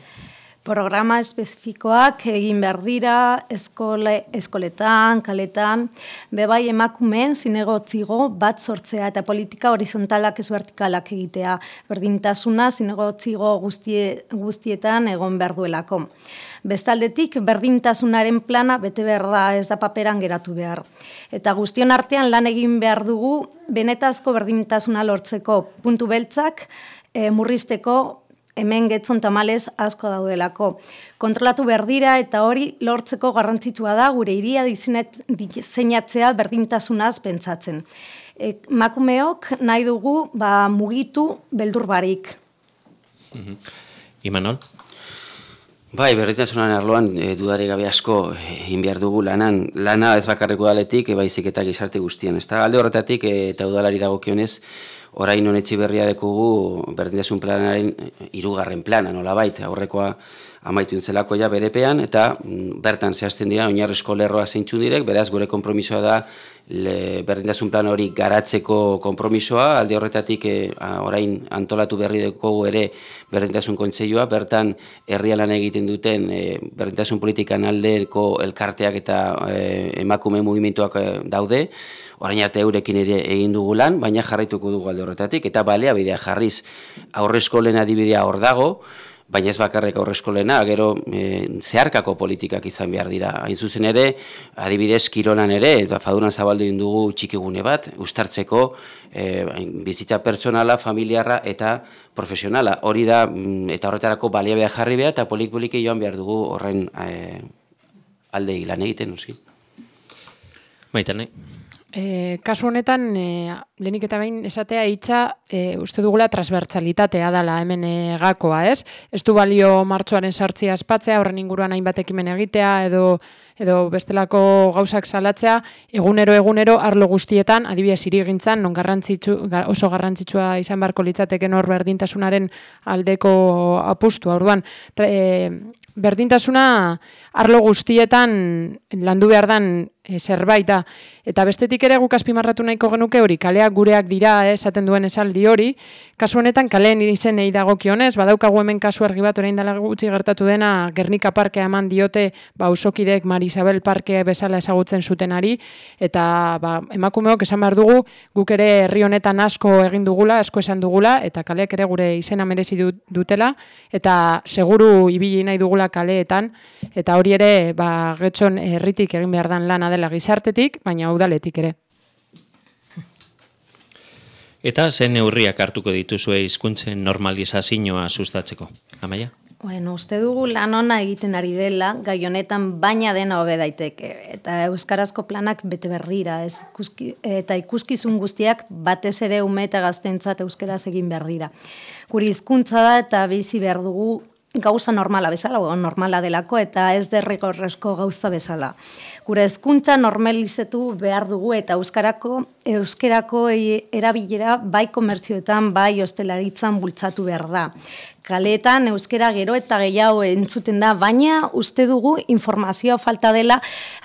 Programa espezifikoak egin behar dira, eskole, eskoletan, kaletan, bebai emakumeen zinegotzigo bat sortzea eta politika horizontalak ez vertikalak egitea, berdintasuna zinegotzigo guztie, guztietan egon behar duelako. Bestaldetik, berdintasunaren plana bete behar da ez da paperan geratu behar. Eta guztion artean lan egin behar dugu, benetazko berdintasuna lortzeko puntu beltzak, e, murrizteko hemen getzon tamales asko daudelako. Kontrolatu behar dira eta hori lortzeko garrantzitsua da gure iria diseinatzea berdintasunaz pentsatzen. E, makumeok nahi dugu ba, mugitu beldur barik. Mm Imanol? Bai, berdintasunan arloan e, dudari gabe asko egin behar dugu lanan. Lana ez bakarreko daletik, e, baizik eta gizarte guztien. Ez alde horretatik e, eta udalari dagokionez, orain honetxi berria dekugu berdintasun planaren hirugarren plana nola baita, aurrekoa amaitu intzelako ja berepean, eta mm, bertan zehazten dira oinarrezko lerroa zeintzu direk, beraz gure kompromisoa da le, berdintasun plan hori garatzeko kompromisoa, alde horretatik e, orain antolatu berri dugu ere berdintasun kontseioa, bertan herrialan egiten duten e, berdintasun politikan aldeko elkarteak eta e, emakume mugimenduak e, daude, orain arte eurekin ere egin dugu lan, baina jarraituko dugu alde horretatik, eta balea bidea jarriz. Aurrezko lehen adibidea hor dago, baina ez bakarrek aurrezkolena, gero e, zeharkako politikak izan behar dira. Hain zuzen ere, adibidez kirolan ere, eta fadunan zabaldu dugu txikigune bat, ustartzeko e, bizitza personala, familiarra eta profesionala. Hori da, mm, eta horretarako balia behar jarri behar, eta polik-poliki joan behar dugu horren e, alde lan egiten, noski. Baita, E, kasu honetan, e, lehenik eta behin esatea hitza e, uste dugula transbertzalitatea dala hemen e, gakoa, ez? Ez du balio martxoaren sartzia espatzea, horren inguruan hainbat ekimen egitea, edo edo bestelako gauzak salatzea, egunero egunero arlo guztietan, adibidez irigintzan, non garrantzitsu, oso garrantzitsua izan barko litzateken hor berdintasunaren aldeko apustu. Orduan, e, berdintasuna arlo guztietan landu behar dan e, zerbait da. Eta bestetik ere guk azpimarratu nahiko genuke hori, kaleak gureak dira eh, esaten duen esaldi hori, kasu honetan kaleen izen nahi dagokionez, badaukagu hemen kasu argi bat orain dela gutxi gertatu dena Gernika parkea eman diote ba usokidek Mari Isabel parkea bezala ezagutzen zutenari. Eta ba, emakumeok esan behar dugu guk ere herri honetan asko egin dugula, asko esan dugula eta kaleak ere gure izena merezi dutela. Eta seguru ibili nahi dugula kaleetan. Eta hori ere ba getxon herritik egin behar dan lana dela gizartetik, baina udaletik ere. Eta zen neurriak hartuko dituzue hizkuntzen normalizazioa sustatzeko. Amaia? Bueno, uste dugu lan ona egiten ari dela, gai honetan baina dena hobe daiteke. Eta euskarazko planak bete berrira, ez? eta ikuskizun guztiak batez ere ume eta gaztentzat euskaraz egin behar dira. Guri hizkuntza da eta bizi behar dugu gauza normala bezala, o normala delako, eta ez derrigorrezko gauza bezala. Gure hezkuntza normalizatu behar dugu eta euskarako euskerako erabilera bai komertzioetan, bai ostelaritzan bultzatu behar da. Kaleetan euskera gero eta gehiago entzuten da, baina uste dugu informazioa falta dela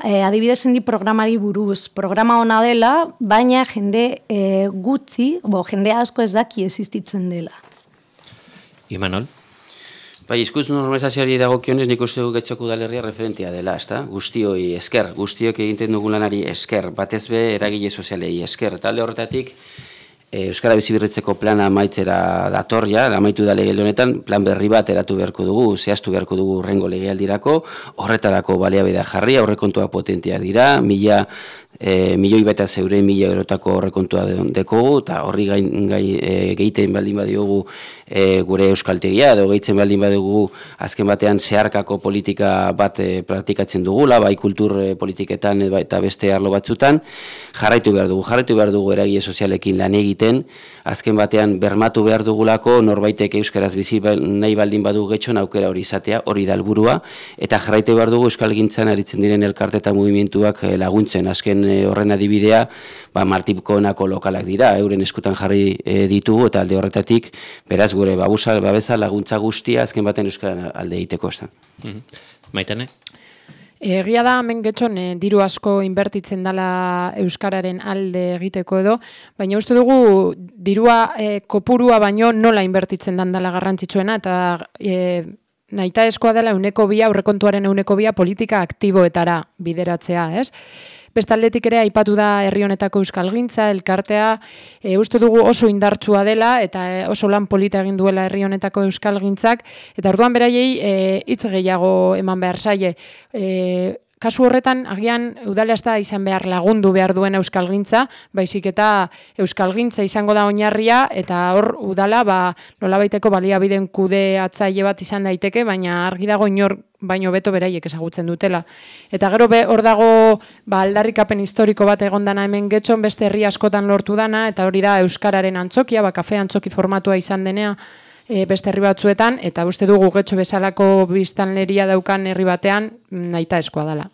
eh, adibidezen di programari buruz. Programa ona dela, baina jende eh, gutxi, bo, jende asko ez daki existitzen dela. Imanol? Bai, izkuz normalizazioari dagokionez nik uste dut getxoko udalerria referentia dela, ezta? Guztioi esker, guztiok egiten dugu lanari esker, batez be eragile sozialei esker. Talde horretatik, e, Euskara Bizibirritzeko plana amaitzera datorria, amaitu da lege honetan, plan berri bat eratu beharko dugu, zehaztu beharko dugu urrengo legealdirako, horretarako baliabidea jarri, aurrekontua potentia dira, mila e, milioi beta zeure mila eurotako horrekontua dekogu, eta horri gain, gain e, gehiten baldin badiogu e, gure euskaltegia, edo gehitzen baldin badugu azken batean zeharkako politika bat e, praktikatzen dugula, bai kultur e, politiketan e, eta beste arlo batzutan, jarraitu behar dugu, jarraitu behar dugu eragie sozialekin lan egiten, azken batean bermatu behar dugulako norbaitek euskaraz bizi ba, nahi baldin badu getxon aukera hori izatea, hori da helburua eta jarraitu behar dugu euskal gintzan aritzen diren elkarte eta mugimenduak laguntzen, azken e, horren adibidea, ba, martipko lokalak dira, euren eskutan jarri e, ditugu eta alde horretatik, beraz gure babusa, babeza laguntza guztia azken baten euskara alde egiteko ez Mm Maitane? Egia da, hemen getxon, e, diru asko inbertitzen dela Euskararen alde egiteko edo, baina uste dugu dirua e, kopurua baino nola inbertitzen dan dela garrantzitsuena, eta e, nahita eskoa dela uneko bia, aurrekontuaren uneko bia politika aktiboetara bideratzea, ez? Bestaldetik ere aipatu da herri honetako euskalgintza, elkartea, e, uste dugu oso indartsua dela eta e, oso lan polita egin duela herri honetako euskalgintzak eta orduan beraiei e, hitz gehiago eman behar saie. E, kasu horretan agian udalea izan behar lagundu behar duen euskalgintza, baizik eta euskalgintza izango da oinarria eta hor udala ba nolabaiteko baliabideen kude atzaile bat izan daiteke, baina argi dago inor baino beto beraiek ezagutzen dutela. Eta gero be, hor dago ba, aldarrikapen historiko bat egondana hemen getxon, beste herri askotan lortu dana, eta hori da Euskararen antzokia, ba, kafe antzoki formatua izan denea, e, beste herri batzuetan, eta uste dugu getxo bezalako biztanleria daukan herri batean nahita eskoa dela.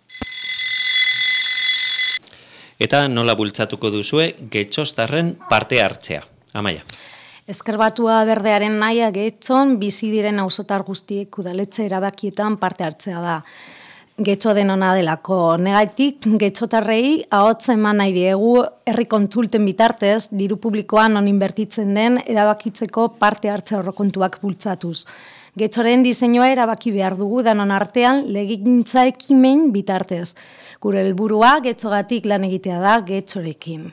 Eta nola bultzatuko duzue getxostarren parte hartzea. Amaia. Ezkerbatua berdearen naia getxon bizi diren auzotar guztiek udaletze erabakietan parte hartzea da getxo denona delako. Negatik, getxotarrei ahotza eman nahi diegu herri kontsulten bitartez, diru publikoan non inbertitzen den erabakitzeko parte hartze horrokontuak bultzatuz. Getxoren diseinua erabaki behar dugu danon artean legintza ekimen bitartez. Gure helburua getxogatik lan egitea da getxorekin.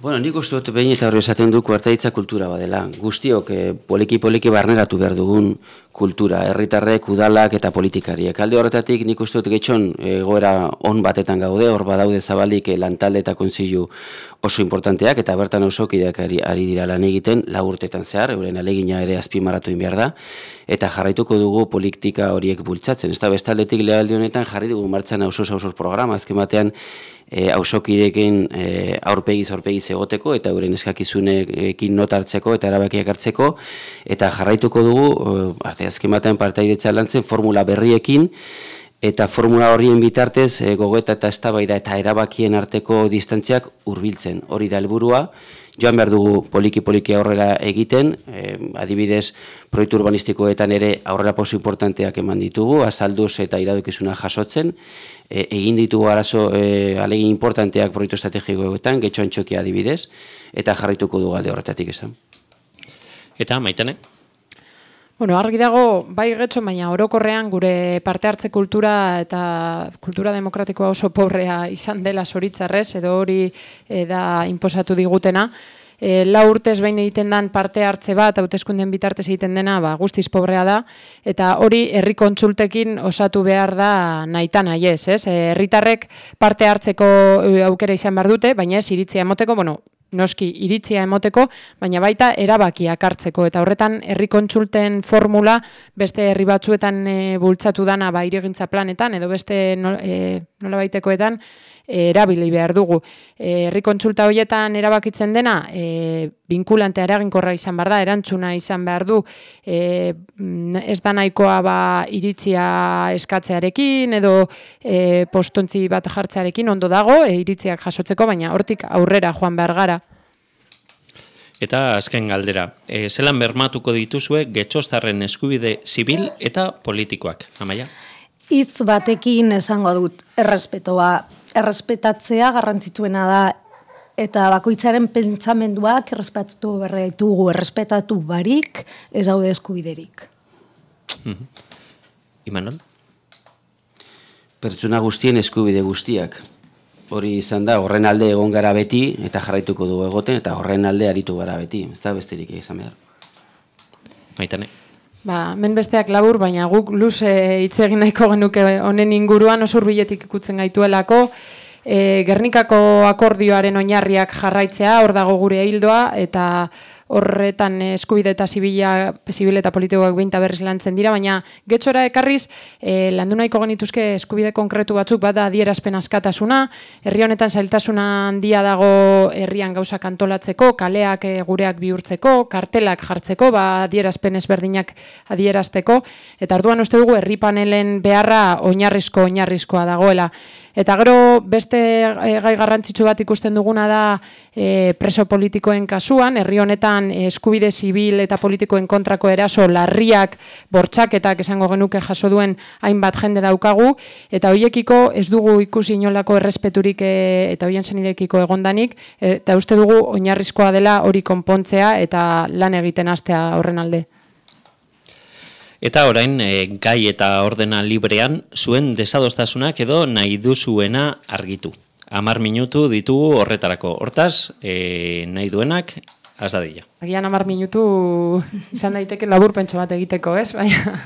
Bueno, nik uste dut behin eta horri esaten du kuartaitza kultura badela. Guztiok eh, poliki poliki barneratu behar dugun kultura, herritarrek, udalak eta politikariek. Alde horretatik nik uste dut getxon egoera on batetan gaude, hor badaude zabalik eh, lantalde eta konzilu oso importanteak eta bertan oso kideak ari, ari dira lan egiten lagurtetan zehar, euren alegina ere azpimarratu behar da, eta jarraituko dugu politika horiek bultzatzen. Ez da bestaldetik lehaldi honetan jarri dugu martzan oso oso programa, azken batean e, ausokidekin e, aurpegiz aurpegiz egoteko eta euren eskakizunekin nota hartzeko eta erabakiak hartzeko. Eta jarraituko dugu e, arte azken batean partaidetza lantzen formula berriekin. Eta formula horien bitartez e, gogeta eta eztabaida eta erabakien arteko distantziak hurbiltzen. Hori da helburua joan behar dugu poliki-poliki aurrera egiten, e, adibidez, proiektu urbanistikoetan ere aurrera posu importanteak eman ditugu, azalduz eta iradukizuna jasotzen, e, egin ditugu arazo e, alegin importanteak proiektu estrategikoetan, getxo antxokia adibidez, eta jarraituko du alde horretatik esan. Eta, maitane? Bueno, argi dago, bai getxo, baina orokorrean gure parte hartze kultura eta kultura demokratikoa oso pobrea izan dela soritzarrez, edo hori e, da imposatu digutena. E, la urtez behin egiten dan parte hartze bat, hauteskunden bitartez egiten dena, ba, guztiz pobrea da, eta hori herri kontsultekin osatu behar da nahitan nahi ez, ez? Herritarrek parte hartzeko aukera izan behar dute, baina ez iritzia emoteko, bueno, noski iritzia emoteko, baina baita erabakiak hartzeko. Eta horretan, herri kontsulten formula beste herri batzuetan e, bultzatu dana ba, irigintza planetan, edo beste e, nola baitekoetan, erabili behar dugu. E, herri kontsulta horietan erabakitzen dena, e, binkulantea eraginkorra izan behar da, erantzuna izan behar du, e, ez da nahikoa ba, iritzia eskatzearekin, edo e, postontzi bat jartzearekin ondo dago, e, iritziak jasotzeko, baina hortik aurrera joan behar gara. Eta azken galdera, e, zelan bermatuko dituzue getxostarren eskubide zibil eta politikoak, amaia? Itz batekin esango dut errespetoa errespetatzea garrantzituena da eta bakoitzaren pentsamenduak errespetatu berre ditugu errespetatu barik ez haude eskubiderik. Mm Imanol? Pertsona guztien eskubide guztiak. Hori izan da, horren alde egon gara beti, eta jarraituko dugu egoten, eta horren alde aritu gara beti. Ez da besterik izan behar. Maitane? Ba, men besteak labur, baina guk luze hitz egin nahiko genuke honen inguruan osur biletik ikutzen gaituelako. E, Gernikako akordioaren oinarriak jarraitzea, hor dago gure hildoa, eta horretan eskubide eta zibila, zibil eta politikoak behinta berriz lantzen dira, baina getxora ekarriz, e, landu nahiko genituzke eskubide konkretu batzuk, bada adierazpen askatasuna, herri honetan zailtasuna handia dago herrian gauzak antolatzeko, kaleak e, gureak bihurtzeko, kartelak jartzeko, ba adierazpen ezberdinak adierazteko, eta orduan uste dugu herri panelen beharra oinarrizko oinarrizkoa dagoela. Eta gero beste e, gai garrantzitsu bat ikusten duguna da e, preso politikoen kasuan, herri honetan e, eskubide zibil eta politikoen kontrako eraso larriak bortxaketak esango genuke jaso duen hainbat jende daukagu, eta hoiekiko ez dugu ikusi inolako errespeturik e, eta hoien zenidekiko egondanik, eta uste dugu oinarrizkoa dela hori konpontzea eta lan egiten hastea horren alde. Eta orain, e, gai eta ordena librean, zuen desadostasunak edo nahi duzuena argitu. Amar minutu ditugu horretarako. Hortaz, e, nahi duenak, az dadila. Agian amar minutu izan daiteke labur pentso bat egiteko, ez? Baina...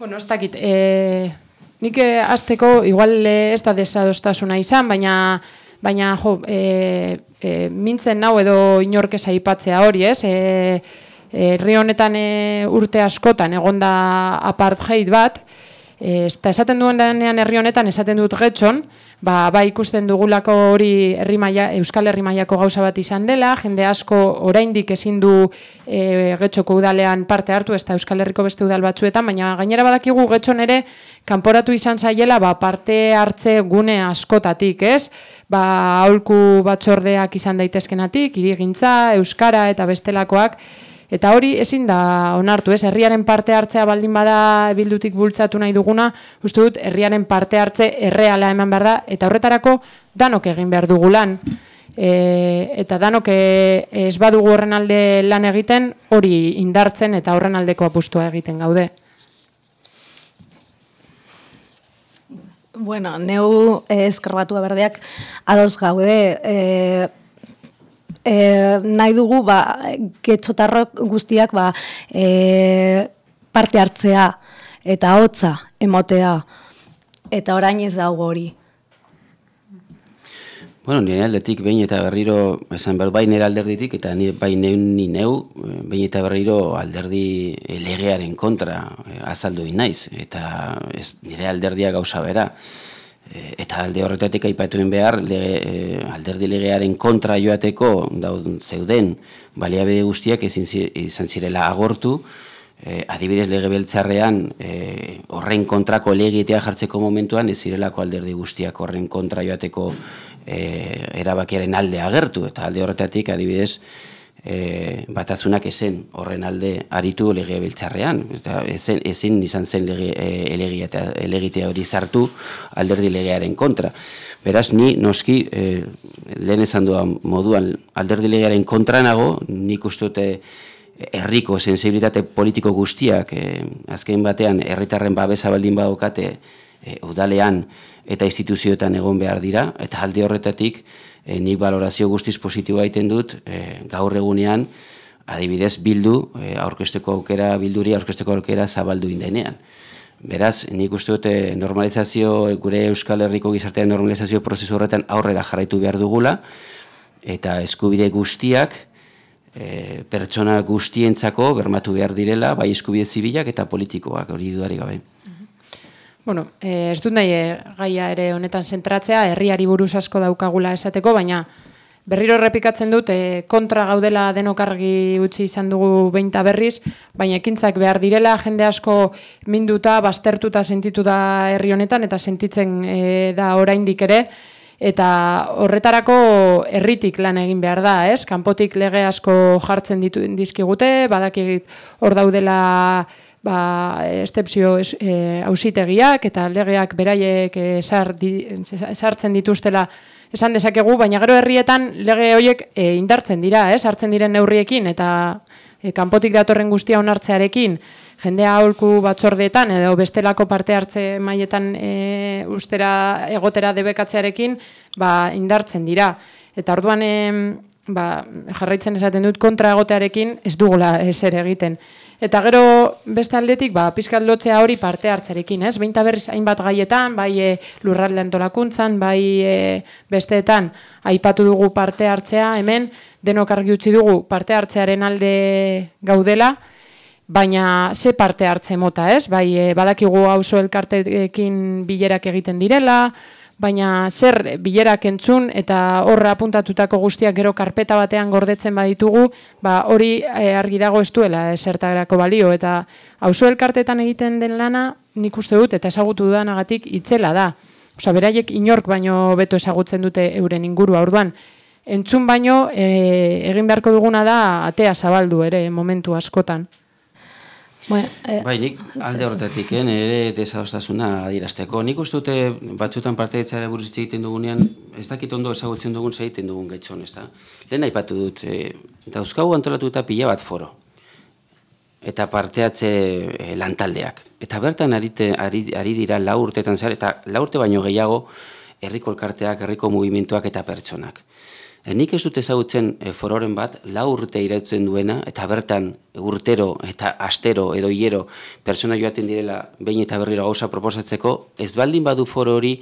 bueno, ez dakit. E, nik azteko, igual ez da desadostasuna izan, baina baina jo, e, e, mintzen nau edo inorkesa aipatzea hori, ez? E, herri honetan e, urte askotan egonda apartheid bat, eta esaten duen denean herri honetan esaten dut getxon, ba, ba ikusten dugulako hori herri maia, Euskal Herri mailako gauza bat izan dela, jende asko oraindik ezin du e, getxoko udalean parte hartu, ez da Euskal Herriko beste udal batzuetan, baina gainera badakigu getxon ere kanporatu izan zaiela ba, parte hartze gune askotatik, ez? Ba, aholku batzordeak izan daitezkenatik, irigintza, Euskara eta bestelakoak, Eta hori ezin da onartu, ez? Herriaren parte hartzea baldin bada bildutik bultzatu nahi duguna, uste dut herriaren parte hartze erreala eman behar da, eta horretarako danok egin behar dugu lan. E, eta danok e, ez badugu horren alde lan egiten, hori indartzen eta horren aldeko apustua egiten gaude. Bueno, neu eskerbatu berdeak ados gaude, e, e, nahi dugu ba, getxotarrok guztiak ba, e, parte hartzea eta hotza emotea eta orain ez dago hori. Bueno, nire aldetik behin eta berriro, esan behar, bai nire alderditik, eta nire bai neun ni neu, behin eta berriro alderdi legearen kontra azaldu naiz, eta ez, nire alderdia gauza bera. Eh, eta alde horretatik aipatuen behar lege, e, alderdi legearen kontra joateko dauden zeuden baliabide guztiak ezin izan zirela agortu. E, adibidez lege beltzarrean horren kontrako legitea jartzeko momentuan ez zirelako alderdi guztiak horren kontra joateko e, erabakiaren alde agertu. Eta alde horretatik adibidez e, batasunak esen horren alde aritu lege biltzarrean. Eta esen, ezin izan zen lege, e, eta elegitea hori sartu alderdi legearen kontra. Beraz, ni noski, e, lehen esan duan moduan, alderdi legearen kontra nago, nik ustote herriko sensibilitate politiko guztiak, e, azken batean, herritarren babesa baldin badokate e, udalean eta instituzioetan egon behar dira, eta alde horretatik, e, nik balorazio guztiz positiboa egiten dut e, gaur egunean adibidez bildu e, aurkesteko aukera bilduri aurkesteko aukera zabaldu indenean. Beraz, nik uste dute normalizazio, gure Euskal Herriko gizartean normalizazio prozesu horretan aurrera jarraitu behar dugula, eta eskubide guztiak, e, pertsona guztientzako bermatu behar direla, bai eskubide zibilak eta politikoak, hori duari gabe. Bueno, eh, ez dut nahi eh, gaia ere honetan zentratzea, herriari buruz asko daukagula esateko, baina berriro errepikatzen dut eh, kontra gaudela denokargi utzi izan dugu beinta berriz, baina ekintzak behar direla, jende asko minduta, bastertuta sentitu da herri honetan, eta sentitzen eh, da oraindik ere, eta horretarako herritik lan egin behar da, ez? Kanpotik lege asko jartzen ditu dizkigute, badakit hor daudela ba, estepzio e, ausitegiak eta legeak beraiek esar, esartzen dituztela esan dezakegu, baina gero herrietan lege horiek e, indartzen dira, ez, hartzen diren neurriekin eta e, kanpotik datorren guztia onartzearekin, jendea aholku batzordeetan edo bestelako parte hartze mailetan e, ustera egotera debekatzearekin ba, indartzen dira. Eta orduan e, ba, jarraitzen esaten dut kontra egotearekin ez dugula eser egiten. Eta gero beste aldetik, ba, pizkat lotzea hori parte hartzarekin, ez? Beinta berriz hainbat gaietan, bai e, lurralde antolakuntzan, bai e, besteetan aipatu dugu parte hartzea, hemen denok argi utzi dugu parte hartzearen alde gaudela, baina ze parte hartze mota, ez? Bai, e, badakigu auzo elkarteekin bilerak egiten direla, baina zer bilerak entzun eta horra apuntatutako guztiak gero karpeta batean gordetzen baditugu, ba hori e, argi dago ez duela esertarako balio eta auzo elkartetan egiten den lana nik uste dut eta ezagutu dudanagatik itzela da. Osa, beraiek inork baino beto ezagutzen dute euren ingurua orduan. Entzun baino e, egin beharko duguna da atea zabaldu ere momentu askotan. Bueno, eh, Bai, nik alde horretatik, eh, nire desadostasuna adierazteko. Nik uste dute batzutan parte ditza buruz egiten dugunean, ez dakit ondo ezagutzen dugun zaiten dugun gaitzon, ez da? Lehen aipatu dut, e, dauzkagu antolatuta pila bat foro. Eta parteatze e, lantaldeak. Eta bertan arite, ari, ari dira lau urtetan zehar, eta lau urte baino gehiago, herriko elkarteak, herriko mugimenduak eta pertsonak. E, nik ez dut ezagutzen e, fororen bat, lau urte irautzen duena, eta bertan urtero eta astero edo hiero pertsona joaten direla behin eta berriro gauza proposatzeko, ez baldin badu foro hori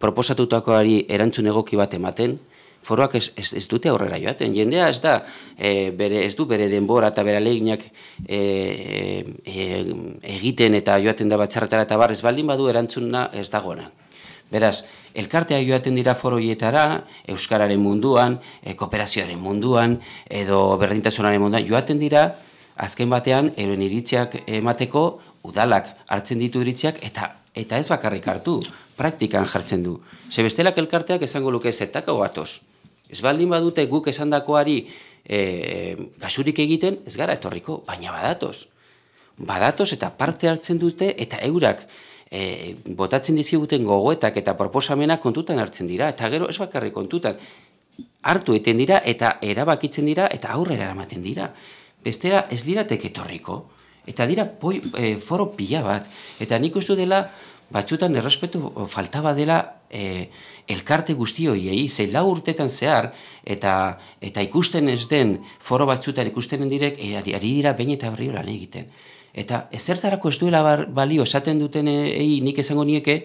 proposatutakoari erantzun egoki bat ematen, foroak ez, ez, ez dute aurrera joaten. Jendea ez da, e, bere, ez du bere denbora eta bere aleginak e, e, egiten eta joaten da batxarretara eta bar, ez baldin badu erantzuna ez dagoena. Beraz, elkartea joaten dira foroietara, Euskararen munduan, e, kooperazioaren munduan, edo berdintasunaren munduan, joaten dira, azken batean, eroen iritziak emateko, udalak hartzen ditu iritziak, eta eta ez bakarrik hartu, praktikan jartzen du. Ze bestelak elkarteak esango luke zetako gatoz. Ez baldin badute guk esandakoari e, kasurik egiten, ez gara etorriko, baina badatoz. Badatoz eta parte hartzen dute, eta eurak e, botatzen diziguten gogoetak eta proposamenak kontutan hartzen dira, eta gero ez bakarrik kontutan hartu eten dira eta erabakitzen dira eta aurrera eramaten dira. Bestera ez lirateke etorriko, eta dira poi, e, foro pila bat. Eta nik uste dela, batzutan errespetu faltaba dela e, elkarte guzti horiei, ze lau urtetan zehar, eta eta ikusten ez den foro batzutan ikusten direk, e, ari, dira bain eta berri egiten. Eta ezertarako ez duela bar, balio esaten duten ei nik esango nieke,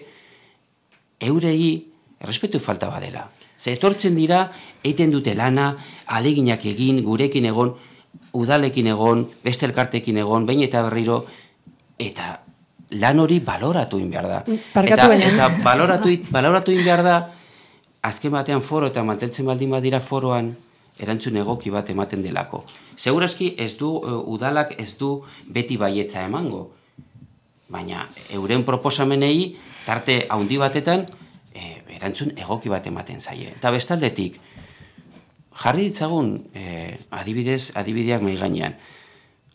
eurei errespetu falta badela. Ze etortzen dira, eiten dute lana, aleginak egin, gurekin egon, udalekin egon, beste elkartekin egon, behin eta berriro, eta lan hori baloratu in behar da. Parkatu eta, eta baloratu, baloratu in behar da, azken batean foro eta manteltzen baldin badira foroan, erantzun egoki bat ematen delako. Segurazki ez du, e, udalak ez du beti baietza emango. Baina euren proposamenei tarte handi batetan e, erantzun egoki bat ematen zaie. Eta bestaldetik, jarri ditzagun e, adibidez, adibideak mai gainean.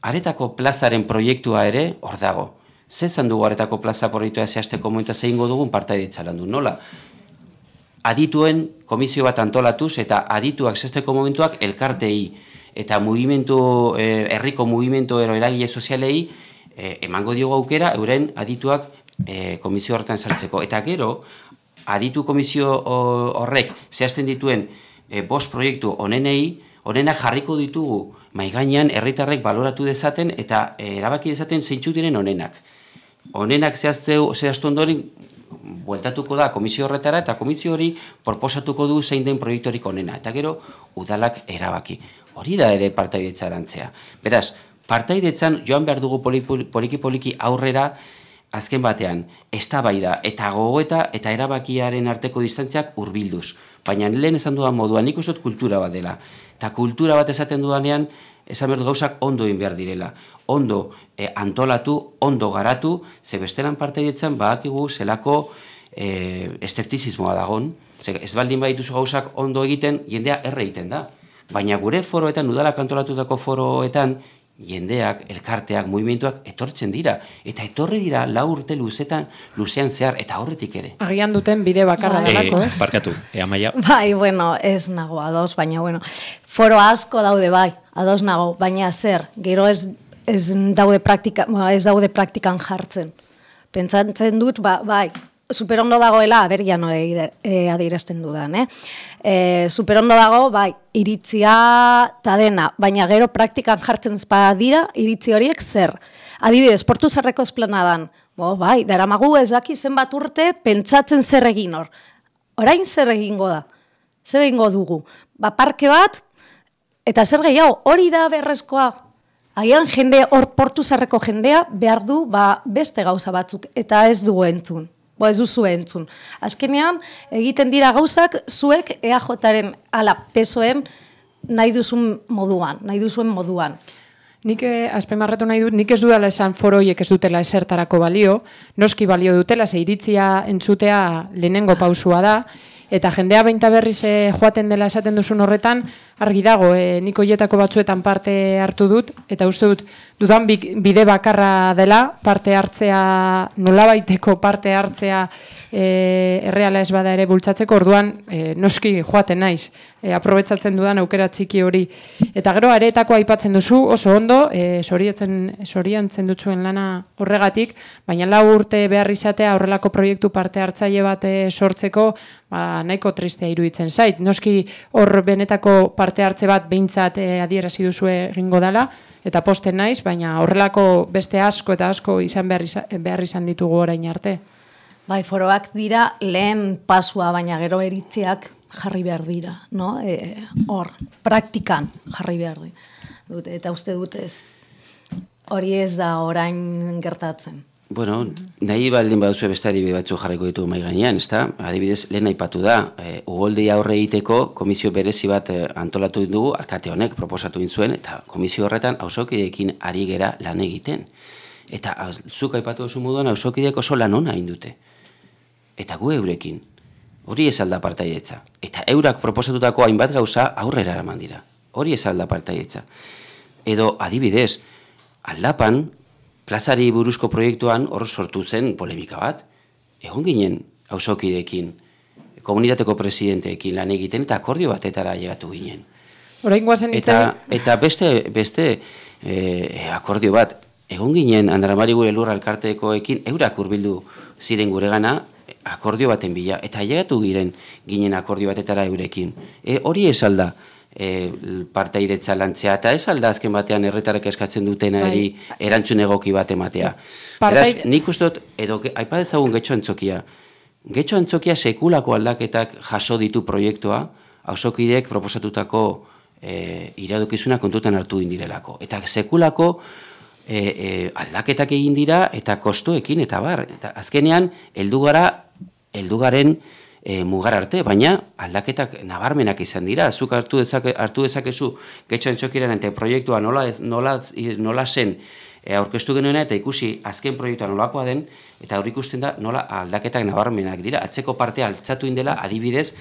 Aretako plazaren proiektua ere hor dago. Ze zan dugu aretako plaza proiektua zehazteko momentua zehingo dugun partaidetza lan du. Nola? Adituen komisio bat antolatuz eta adituak zesteko momentuak elkartei eta mugimendu, eh, herriko mugimendu ero eragile sozialei eh, emango diogu aukera euren adituak eh, komisio horretan saltzeko. Eta gero, aditu komisio horrek zehazten dituen eh, bost proiektu onenei, onena jarriko ditugu maigainean herritarrek baloratu dezaten eta eh, erabaki dezaten zeintzu diren onenak. Honenak zehazteu, zehaztu ondoren, bueltatuko da komisio horretara eta komisio hori proposatuko du zein den proiektorik onena. Eta gero, udalak erabaki. Hori da ere partaidetza erantzea. Beraz, partaidetzan joan behar dugu poli- poli- poliki-poliki aurrera azken batean, eztabaida eta gogoeta eta erabakiaren arteko distantziak hurbilduz. Baina lehen esan dudan moduan, nik uste dut kultura bat dela. Eta kultura bat esaten dudanean, esan behar gauzak ondo egin behar direla. Ondo eh, antolatu, ondo garatu, ze bestelan partaidetzan badakigu zelako eh, eszeptizismoa dagon. Ze, ez baldin badituzu gauzak ondo egiten, jendea erre egiten da. Baina gure foroetan, udalak antolatutako foroetan, jendeak, elkarteak, mugimenduak etortzen dira. Eta etorri dira lau urte luzetan, luzean zehar, eta horretik ere. Agian duten bide bakarra Bai. delako, Eh, ez? barkatu, ea maia. Bai, bueno, ez nago ados, baina bueno, foro asko daude bai, ados nago, baina zer, gero ez, ez daude praktika, ez daude praktikan jartzen. Pentsatzen dut, ba, bai, superondo dagoela abergian e, adierazten dudan, eh? E, superondo dago, bai, iritzia eta dena, baina gero praktikan jartzen zpa dira, iritzi horiek zer. Adibidez, portu zerreko esplanadan, bo, bai, daramagu ez daki zenbat urte pentsatzen zer egin hor. Orain zer egingo da? Zer egingo dugu? Ba, parke bat, eta zer gehiago, hori da berrezkoa, Agian jende hor portu zarreko jendea behar du ba, beste gauza batzuk eta ez dugu entzun. Bo ez duzu entzun. Azkenean egiten dira gauzak zuek EAJaren ala pesoen nahi duzun moduan, nahi duzuen moduan. Nik eh, azpemarratu nahi dut, nik ez dudala esan foroiek ez dutela esertarako balio, noski balio dutela, ze iritzia entzutea lehenengo pausua da, Eta jendea bainta berriz e, joaten dela esaten duzun horretan, argi dago, e, nik oietako batzuetan parte hartu dut, eta uste dut, dudan bide bakarra dela, parte hartzea, nolabaiteko parte hartzea e, erreala ez bada ere bultzatzeko, orduan e, noski joaten naiz, e, aprobetsatzen dudan aukera txiki hori. Eta gero, areetako aipatzen duzu, oso ondo, e, soriantzen dutzuen lana horregatik, baina lau urte behar izatea horrelako proiektu parte hartzaile bat sortzeko, ba, nahiko tristea iruditzen zait. Noski hor benetako parte hartze bat behintzat e, adierazi duzu egingo dela, eta posten naiz, baina horrelako beste asko eta asko izan behar izan, behar izan ditugu orain arte. Bai, foroak dira lehen pasua, baina gero eritziak jarri behar dira, no? E, hor, praktikan jarri behar dira. Eta uste dut ez hori ez da orain gertatzen. Bueno, nahi baldin baduzu beste adibi batzu jarriko ditu mai gainean, ezta? Adibidez, lehen aipatu da, e, ugoldei aurre egiteko komisio berezi bat e, antolatu dugu, alkate honek proposatu zuen eta komisio horretan ausokideekin ari gera lan egiten. Eta zuk aipatu duzu moduan ausokideek oso lan ona indute eta gu eurekin. Hori ez alda partaietza. Eta eurak proposatutako hainbat gauza aurrera eraman dira. Hori ez alda partaietza. Edo adibidez, aldapan, plazari buruzko proiektuan hor sortu zen polemika bat. Egon ginen hausokidekin, komunitateko presidenteekin lan egiten eta akordio batetara llegatu ginen. Eta, eta beste, beste e, akordio bat, egon ginen Andramari gure lurra elkartekoekin eurak urbildu ziren gure gana, akordio baten bila, eta llegatu giren ginen akordio batetara eurekin. E, hori ez alda e, partaidetza lantzea, eta ez alda azken batean erretarek eskatzen dutena bai. erantzun egoki bat ematea. Partai... Beraz, nik uste dut, edo aipadezagun getxo antzokia, getxo antzokia sekulako aldaketak jaso ditu proiektua, hausokidek proposatutako e, iradukizuna kontutan hartu indirelako. Eta sekulako e, e, aldaketak egin dira eta kostuekin eta bar. Eta azkenean, heldu gara heldugaren e, mugar arte, baina aldaketak nabarmenak izan dira. Zuk hartu, dezake, hartu dezakezu getxo entzokiren eta proiektua nola, nola, nola zen e, aurkeztu genuena eta ikusi azken proiektua nolakoa den, eta hor ikusten da nola aldaketak nabarmenak dira. Atzeko partea altzatu indela adibidez,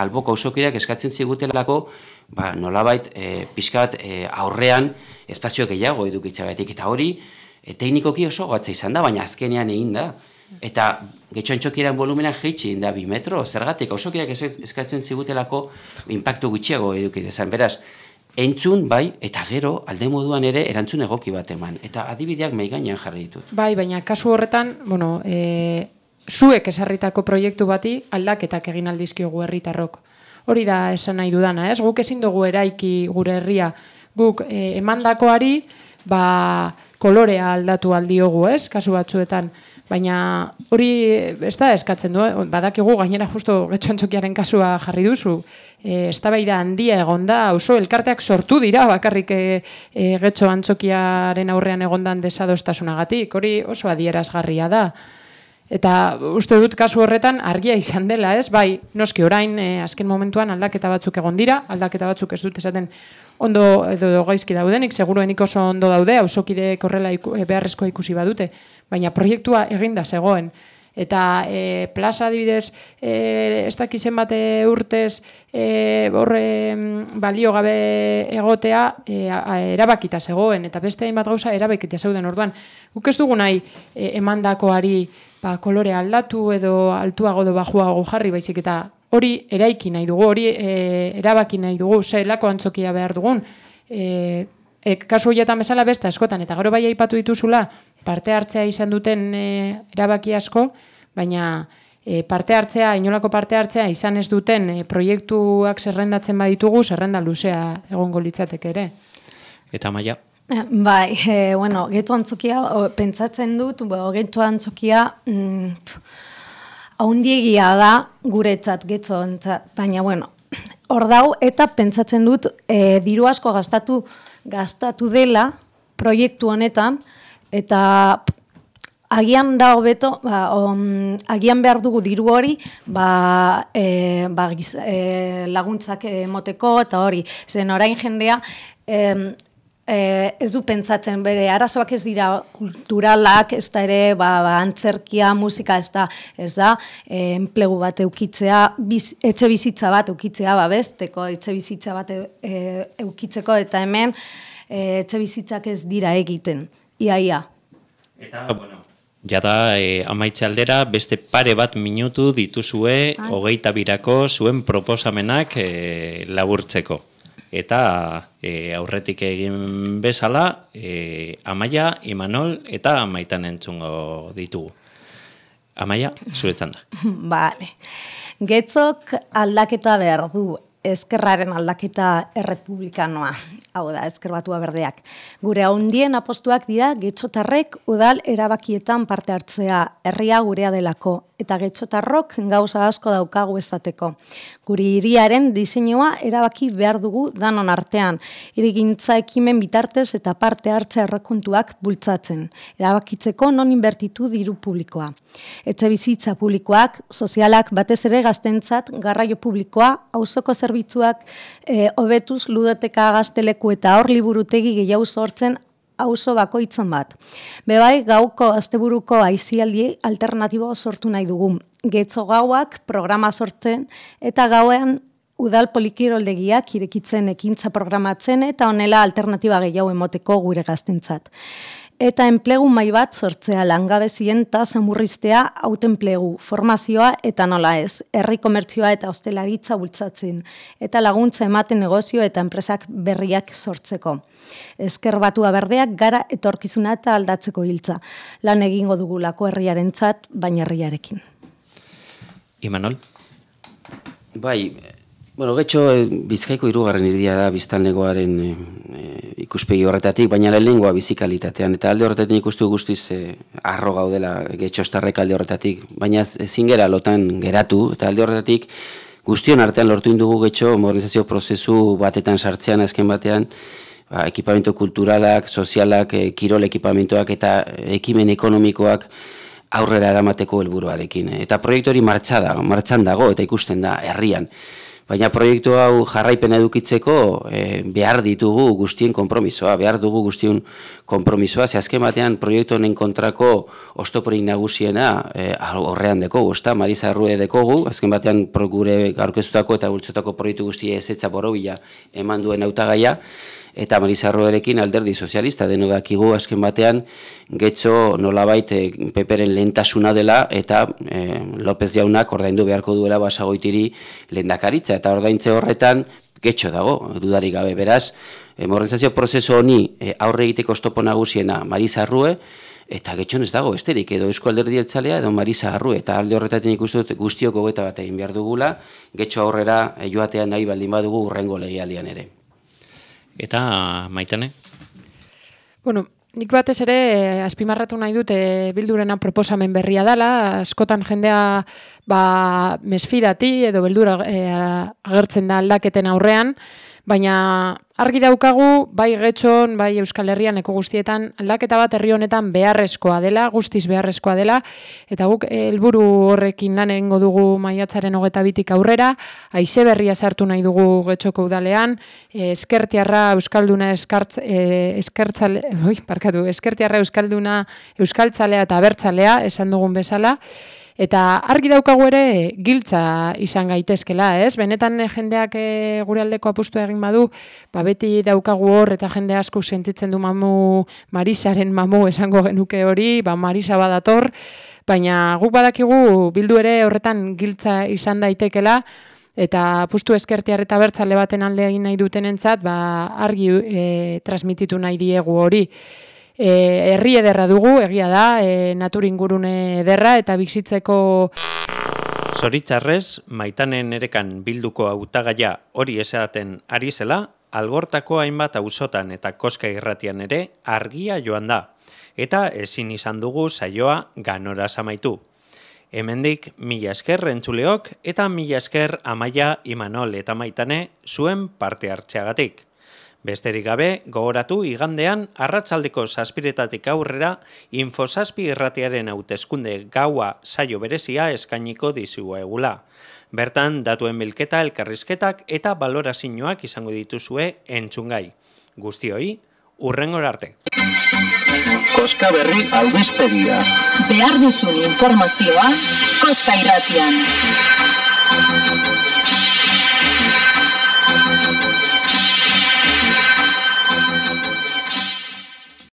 alboko ausokideak eskatzen zigutelako, ba, nolabait e, pixkat e, aurrean espazio gehiago edukitzagatik. Eta hori, e, teknikoki oso gatza izan da, baina azkenean egin da. Eta getxontxokiran volumena jeitsi da bi metro, zergatik osokiak eskatzen zigutelako impactu gutxiago eduki dezan. Beraz, entzun bai, eta gero, alde moduan ere, erantzun egoki bat eman. Eta adibideak mei gainean jarri ditut. Bai, baina kasu horretan, bueno, e, zuek esarritako proiektu bati aldaketak egin aldizkiogu herritarrok. Hori da esan nahi dudana, ez? Guk ezin dugu eraiki gure herria. Guk e, emandakoari, ba, kolorea aldatu aldiogu, ez? Kasu batzuetan. Baina hori ez da eskatzen du, eh? badakigu gainera justo getxoantzokiaren kasua jarri duzu. E, ez da da handia egonda, oso elkarteak sortu dira bakarrik e, e, getxo antzokiaren aurrean egondan desadostasunagatik, hori oso adierazgarria da. Eta uste dut kasu horretan argia izan dela, ez? Bai, noski orain e, azken momentuan aldaketa batzuk egon dira, aldaketa batzuk ez dut esaten ondo edo gaizki daudenik, seguruenik oso ondo daude, hausokide korrela iku, beharrezkoa ikusi badute baina proiektua eginda zegoen. Eta e, plaza adibidez, e, ez dakizen bate urtez e, borre balio gabe egotea e, erabakita zegoen. Eta beste hainbat gauza erabakita zeuden orduan. Guk ez dugu nahi e, emandakoari ba, kolore aldatu edo altuago edo bajuago jarri baizik eta hori eraiki nahi dugu, hori e, erabaki nahi dugu, ze lako antzokia behar dugun. E, e, kasu horietan bezala beste askotan, eta gero bai aipatu dituzula, parte hartzea izan duten e, erabaki asko, baina e, parte hartzea, inolako parte hartzea izan ez duten e, proiektuak zerrendatzen baditugu, zerrenda luzea egongo litzateke ere. Eta maia, Bai, e, bueno, geto antzokia, o, pentsatzen dut, bo, geto antzokia, mm, haundiegia da guretzat geto antzat, baina, bueno, hor dau, eta pentsatzen dut, e, diru asko gastatu, gastatu dela proiektu honetan, eta agian da hobeto, ba, agian behar dugu diru hori, ba, e, ba, giz, e, laguntzak emoteko eta hori. Zen orain jendea, em, e, ez du pentsatzen bere arazoak ez dira kulturalak, ez da ere ba, ba, antzerkia, musika, ez da, ez da, e, enplegu bat eukitzea, biz, etxe bizitza bat eukitzea, ba, besteko etxe bizitza bat e, eukitzeko, eta hemen e, etxe bizitzak ez dira egiten, ia, ia. Eta, bueno, Jada, e, amaitze aldera, beste pare bat minutu dituzue hogeita birako zuen proposamenak e, laburtzeko. Eta e, aurretik egin bezala, e, Amaia, Imanol eta Amaitan entzungo ditugu. Amaia, zuretzan da. Bale. Getzok aldaketa behar du, ezkerraren aldaketa errepublikanoa, hau da, ezker batua berdeak. Gure haundien apostuak dira getxotarrek udal erabakietan parte hartzea, herria gurea delako, eta getxotarrok gauza asko daukagu esateko. Guri hiriaren diseinua erabaki behar dugu danon artean, irigintza ekimen bitartez eta parte hartze errekontuak bultzatzen, erabakitzeko non inbertitu diru publikoa. Etxe bizitza publikoak, sozialak batez ere gaztentzat, garraio publikoa, auzoko zerbitzuak e, hobetuz ludoteka gazteleku eta hor liburutegi gehiago sortzen auzo bakoitzan bat. Bebai, gauko asteburuko aizialdi alternatibo sortu nahi dugu. Getzo gauak programa sortzen eta gauean udal polikiroldegiak irekitzen ekintza programatzen eta honela alternatiba gehiago emoteko gure gaztentzat eta enplegu mai bat sortzea langabezien ta samurriztea autoenplegu, formazioa eta nola ez, herri komertzioa eta hostelaritza bultzatzen eta laguntza ematen negozio eta enpresak berriak sortzeko. Ezker batua berdeak gara etorkizuna eta aldatzeko hiltza. Lan egingo dugulako herriarentzat, baina herriarekin. Imanol? Bai, bueno, getxo eh, bizkaiko irugarren irdia da biztanlegoaren eh, eh, ikuspegi horretatik, baina lehenengoa bizikalitatean, eta alde horretatik ikustu guztiz eh, arro gaudela getxo estarrek alde horretatik, baina ezin gera lotan geratu, eta alde horretatik guztion artean lortu indugu getxo modernizazio prozesu batetan sartzean azken batean, ba, ekipamento kulturalak, sozialak, eh, kirol ekipamentoak eta ekimen ekonomikoak aurrera eramateko helburuarekin. Eta proiektu hori martxa martxan dago eta ikusten da herrian. Baina proiektu hau jarraipen edukitzeko e, behar ditugu guztien konpromisoa, behar dugu guztien konpromisoa, ze azken batean proiektu honen kontrako ostoporik nagusiena e, horrean deko, guzta, Marisa Arrue dekogu, azken batean gure gaurkezutako eta bultzotako proiektu guztia ezetza borobila eman duen autagaia, eta Marisa Roerekin alderdi sozialista deno dakigu azken batean getxo nolabait e, peperen lehentasuna dela eta e, López Jaunak ordaindu beharko duela basagoitiri lehendakaritza. Eta ordaintze horretan getxo dago, dudarik gabe. Beraz e, prozesu honi aurre egiteko estopo nagusiena Marisa eta getxon ez dago besterik. Edo Eusko Alderdi Eltzalea edo Marisa Arru eta alde horretatik ikusten dut guztioko geta bat egin behar dugula. Getxo aurrera joatean nahi baldin badugu urrengo legialdian ere. Eta maitane? Bueno, nik batez ere eh, azpimarratu nahi dute bildurena proposamen berria dela, askotan jendea ba, mesfidati edo beldura eh, agertzen da aldaketen aurrean, baina argi daukagu, bai getxon, bai Euskal Herrian eko guztietan, aldaketa bat herri honetan beharrezkoa dela, guztiz beharrezkoa dela, eta guk helburu horrekin lan egingo dugu maiatzaren hogeta bitik aurrera, haize berria sartu nahi dugu getxoko udalean, eh, eskertiarra Euskalduna eskartz, eskertzale, oi, parkatu, eskertiarra Euskalduna Euskaltzalea eta Bertzalea, esan dugun bezala, Eta argi daukagu ere giltza izan gaitezkela, ez? Benetan jendeak e, gure aldeko apustu egin badu, ba beti daukagu hor eta jende asko sentitzen du mamu Marisaren mamu esango genuke hori, ba Marisa badator, baina guk badakigu bildu ere horretan giltza izan daitekela eta apustu eskertiar eta bertzale baten alde egin nahi dutenentzat, ba argi e, transmititu nahi diegu hori. E, herri ederra dugu, egia da, e, natur ingurune ederra, eta bizitzeko Zoritzarrez, maitanen erekan bilduko hautagaia hori esaten ari zela, algortako hainbat auzotan eta koska irratian ere argia joan da, eta ezin izan dugu saioa ganora samaitu. Hemendik mila esker entzuleok eta mila esker amaia imanol eta maitane zuen parte hartzeagatik. Besterik gabe, gogoratu igandean arratsaldeko zazpiretatik aurrera infosazpi irratiaren hauteskunde gaua saio berezia eskainiko dizua egula. Bertan, datuen bilketa, elkarrizketak eta balorazioak izango dituzue entzungai. Guztioi, urrengor arte. Koska berri albistegia. Behar duzun informazioa, Koska irratian.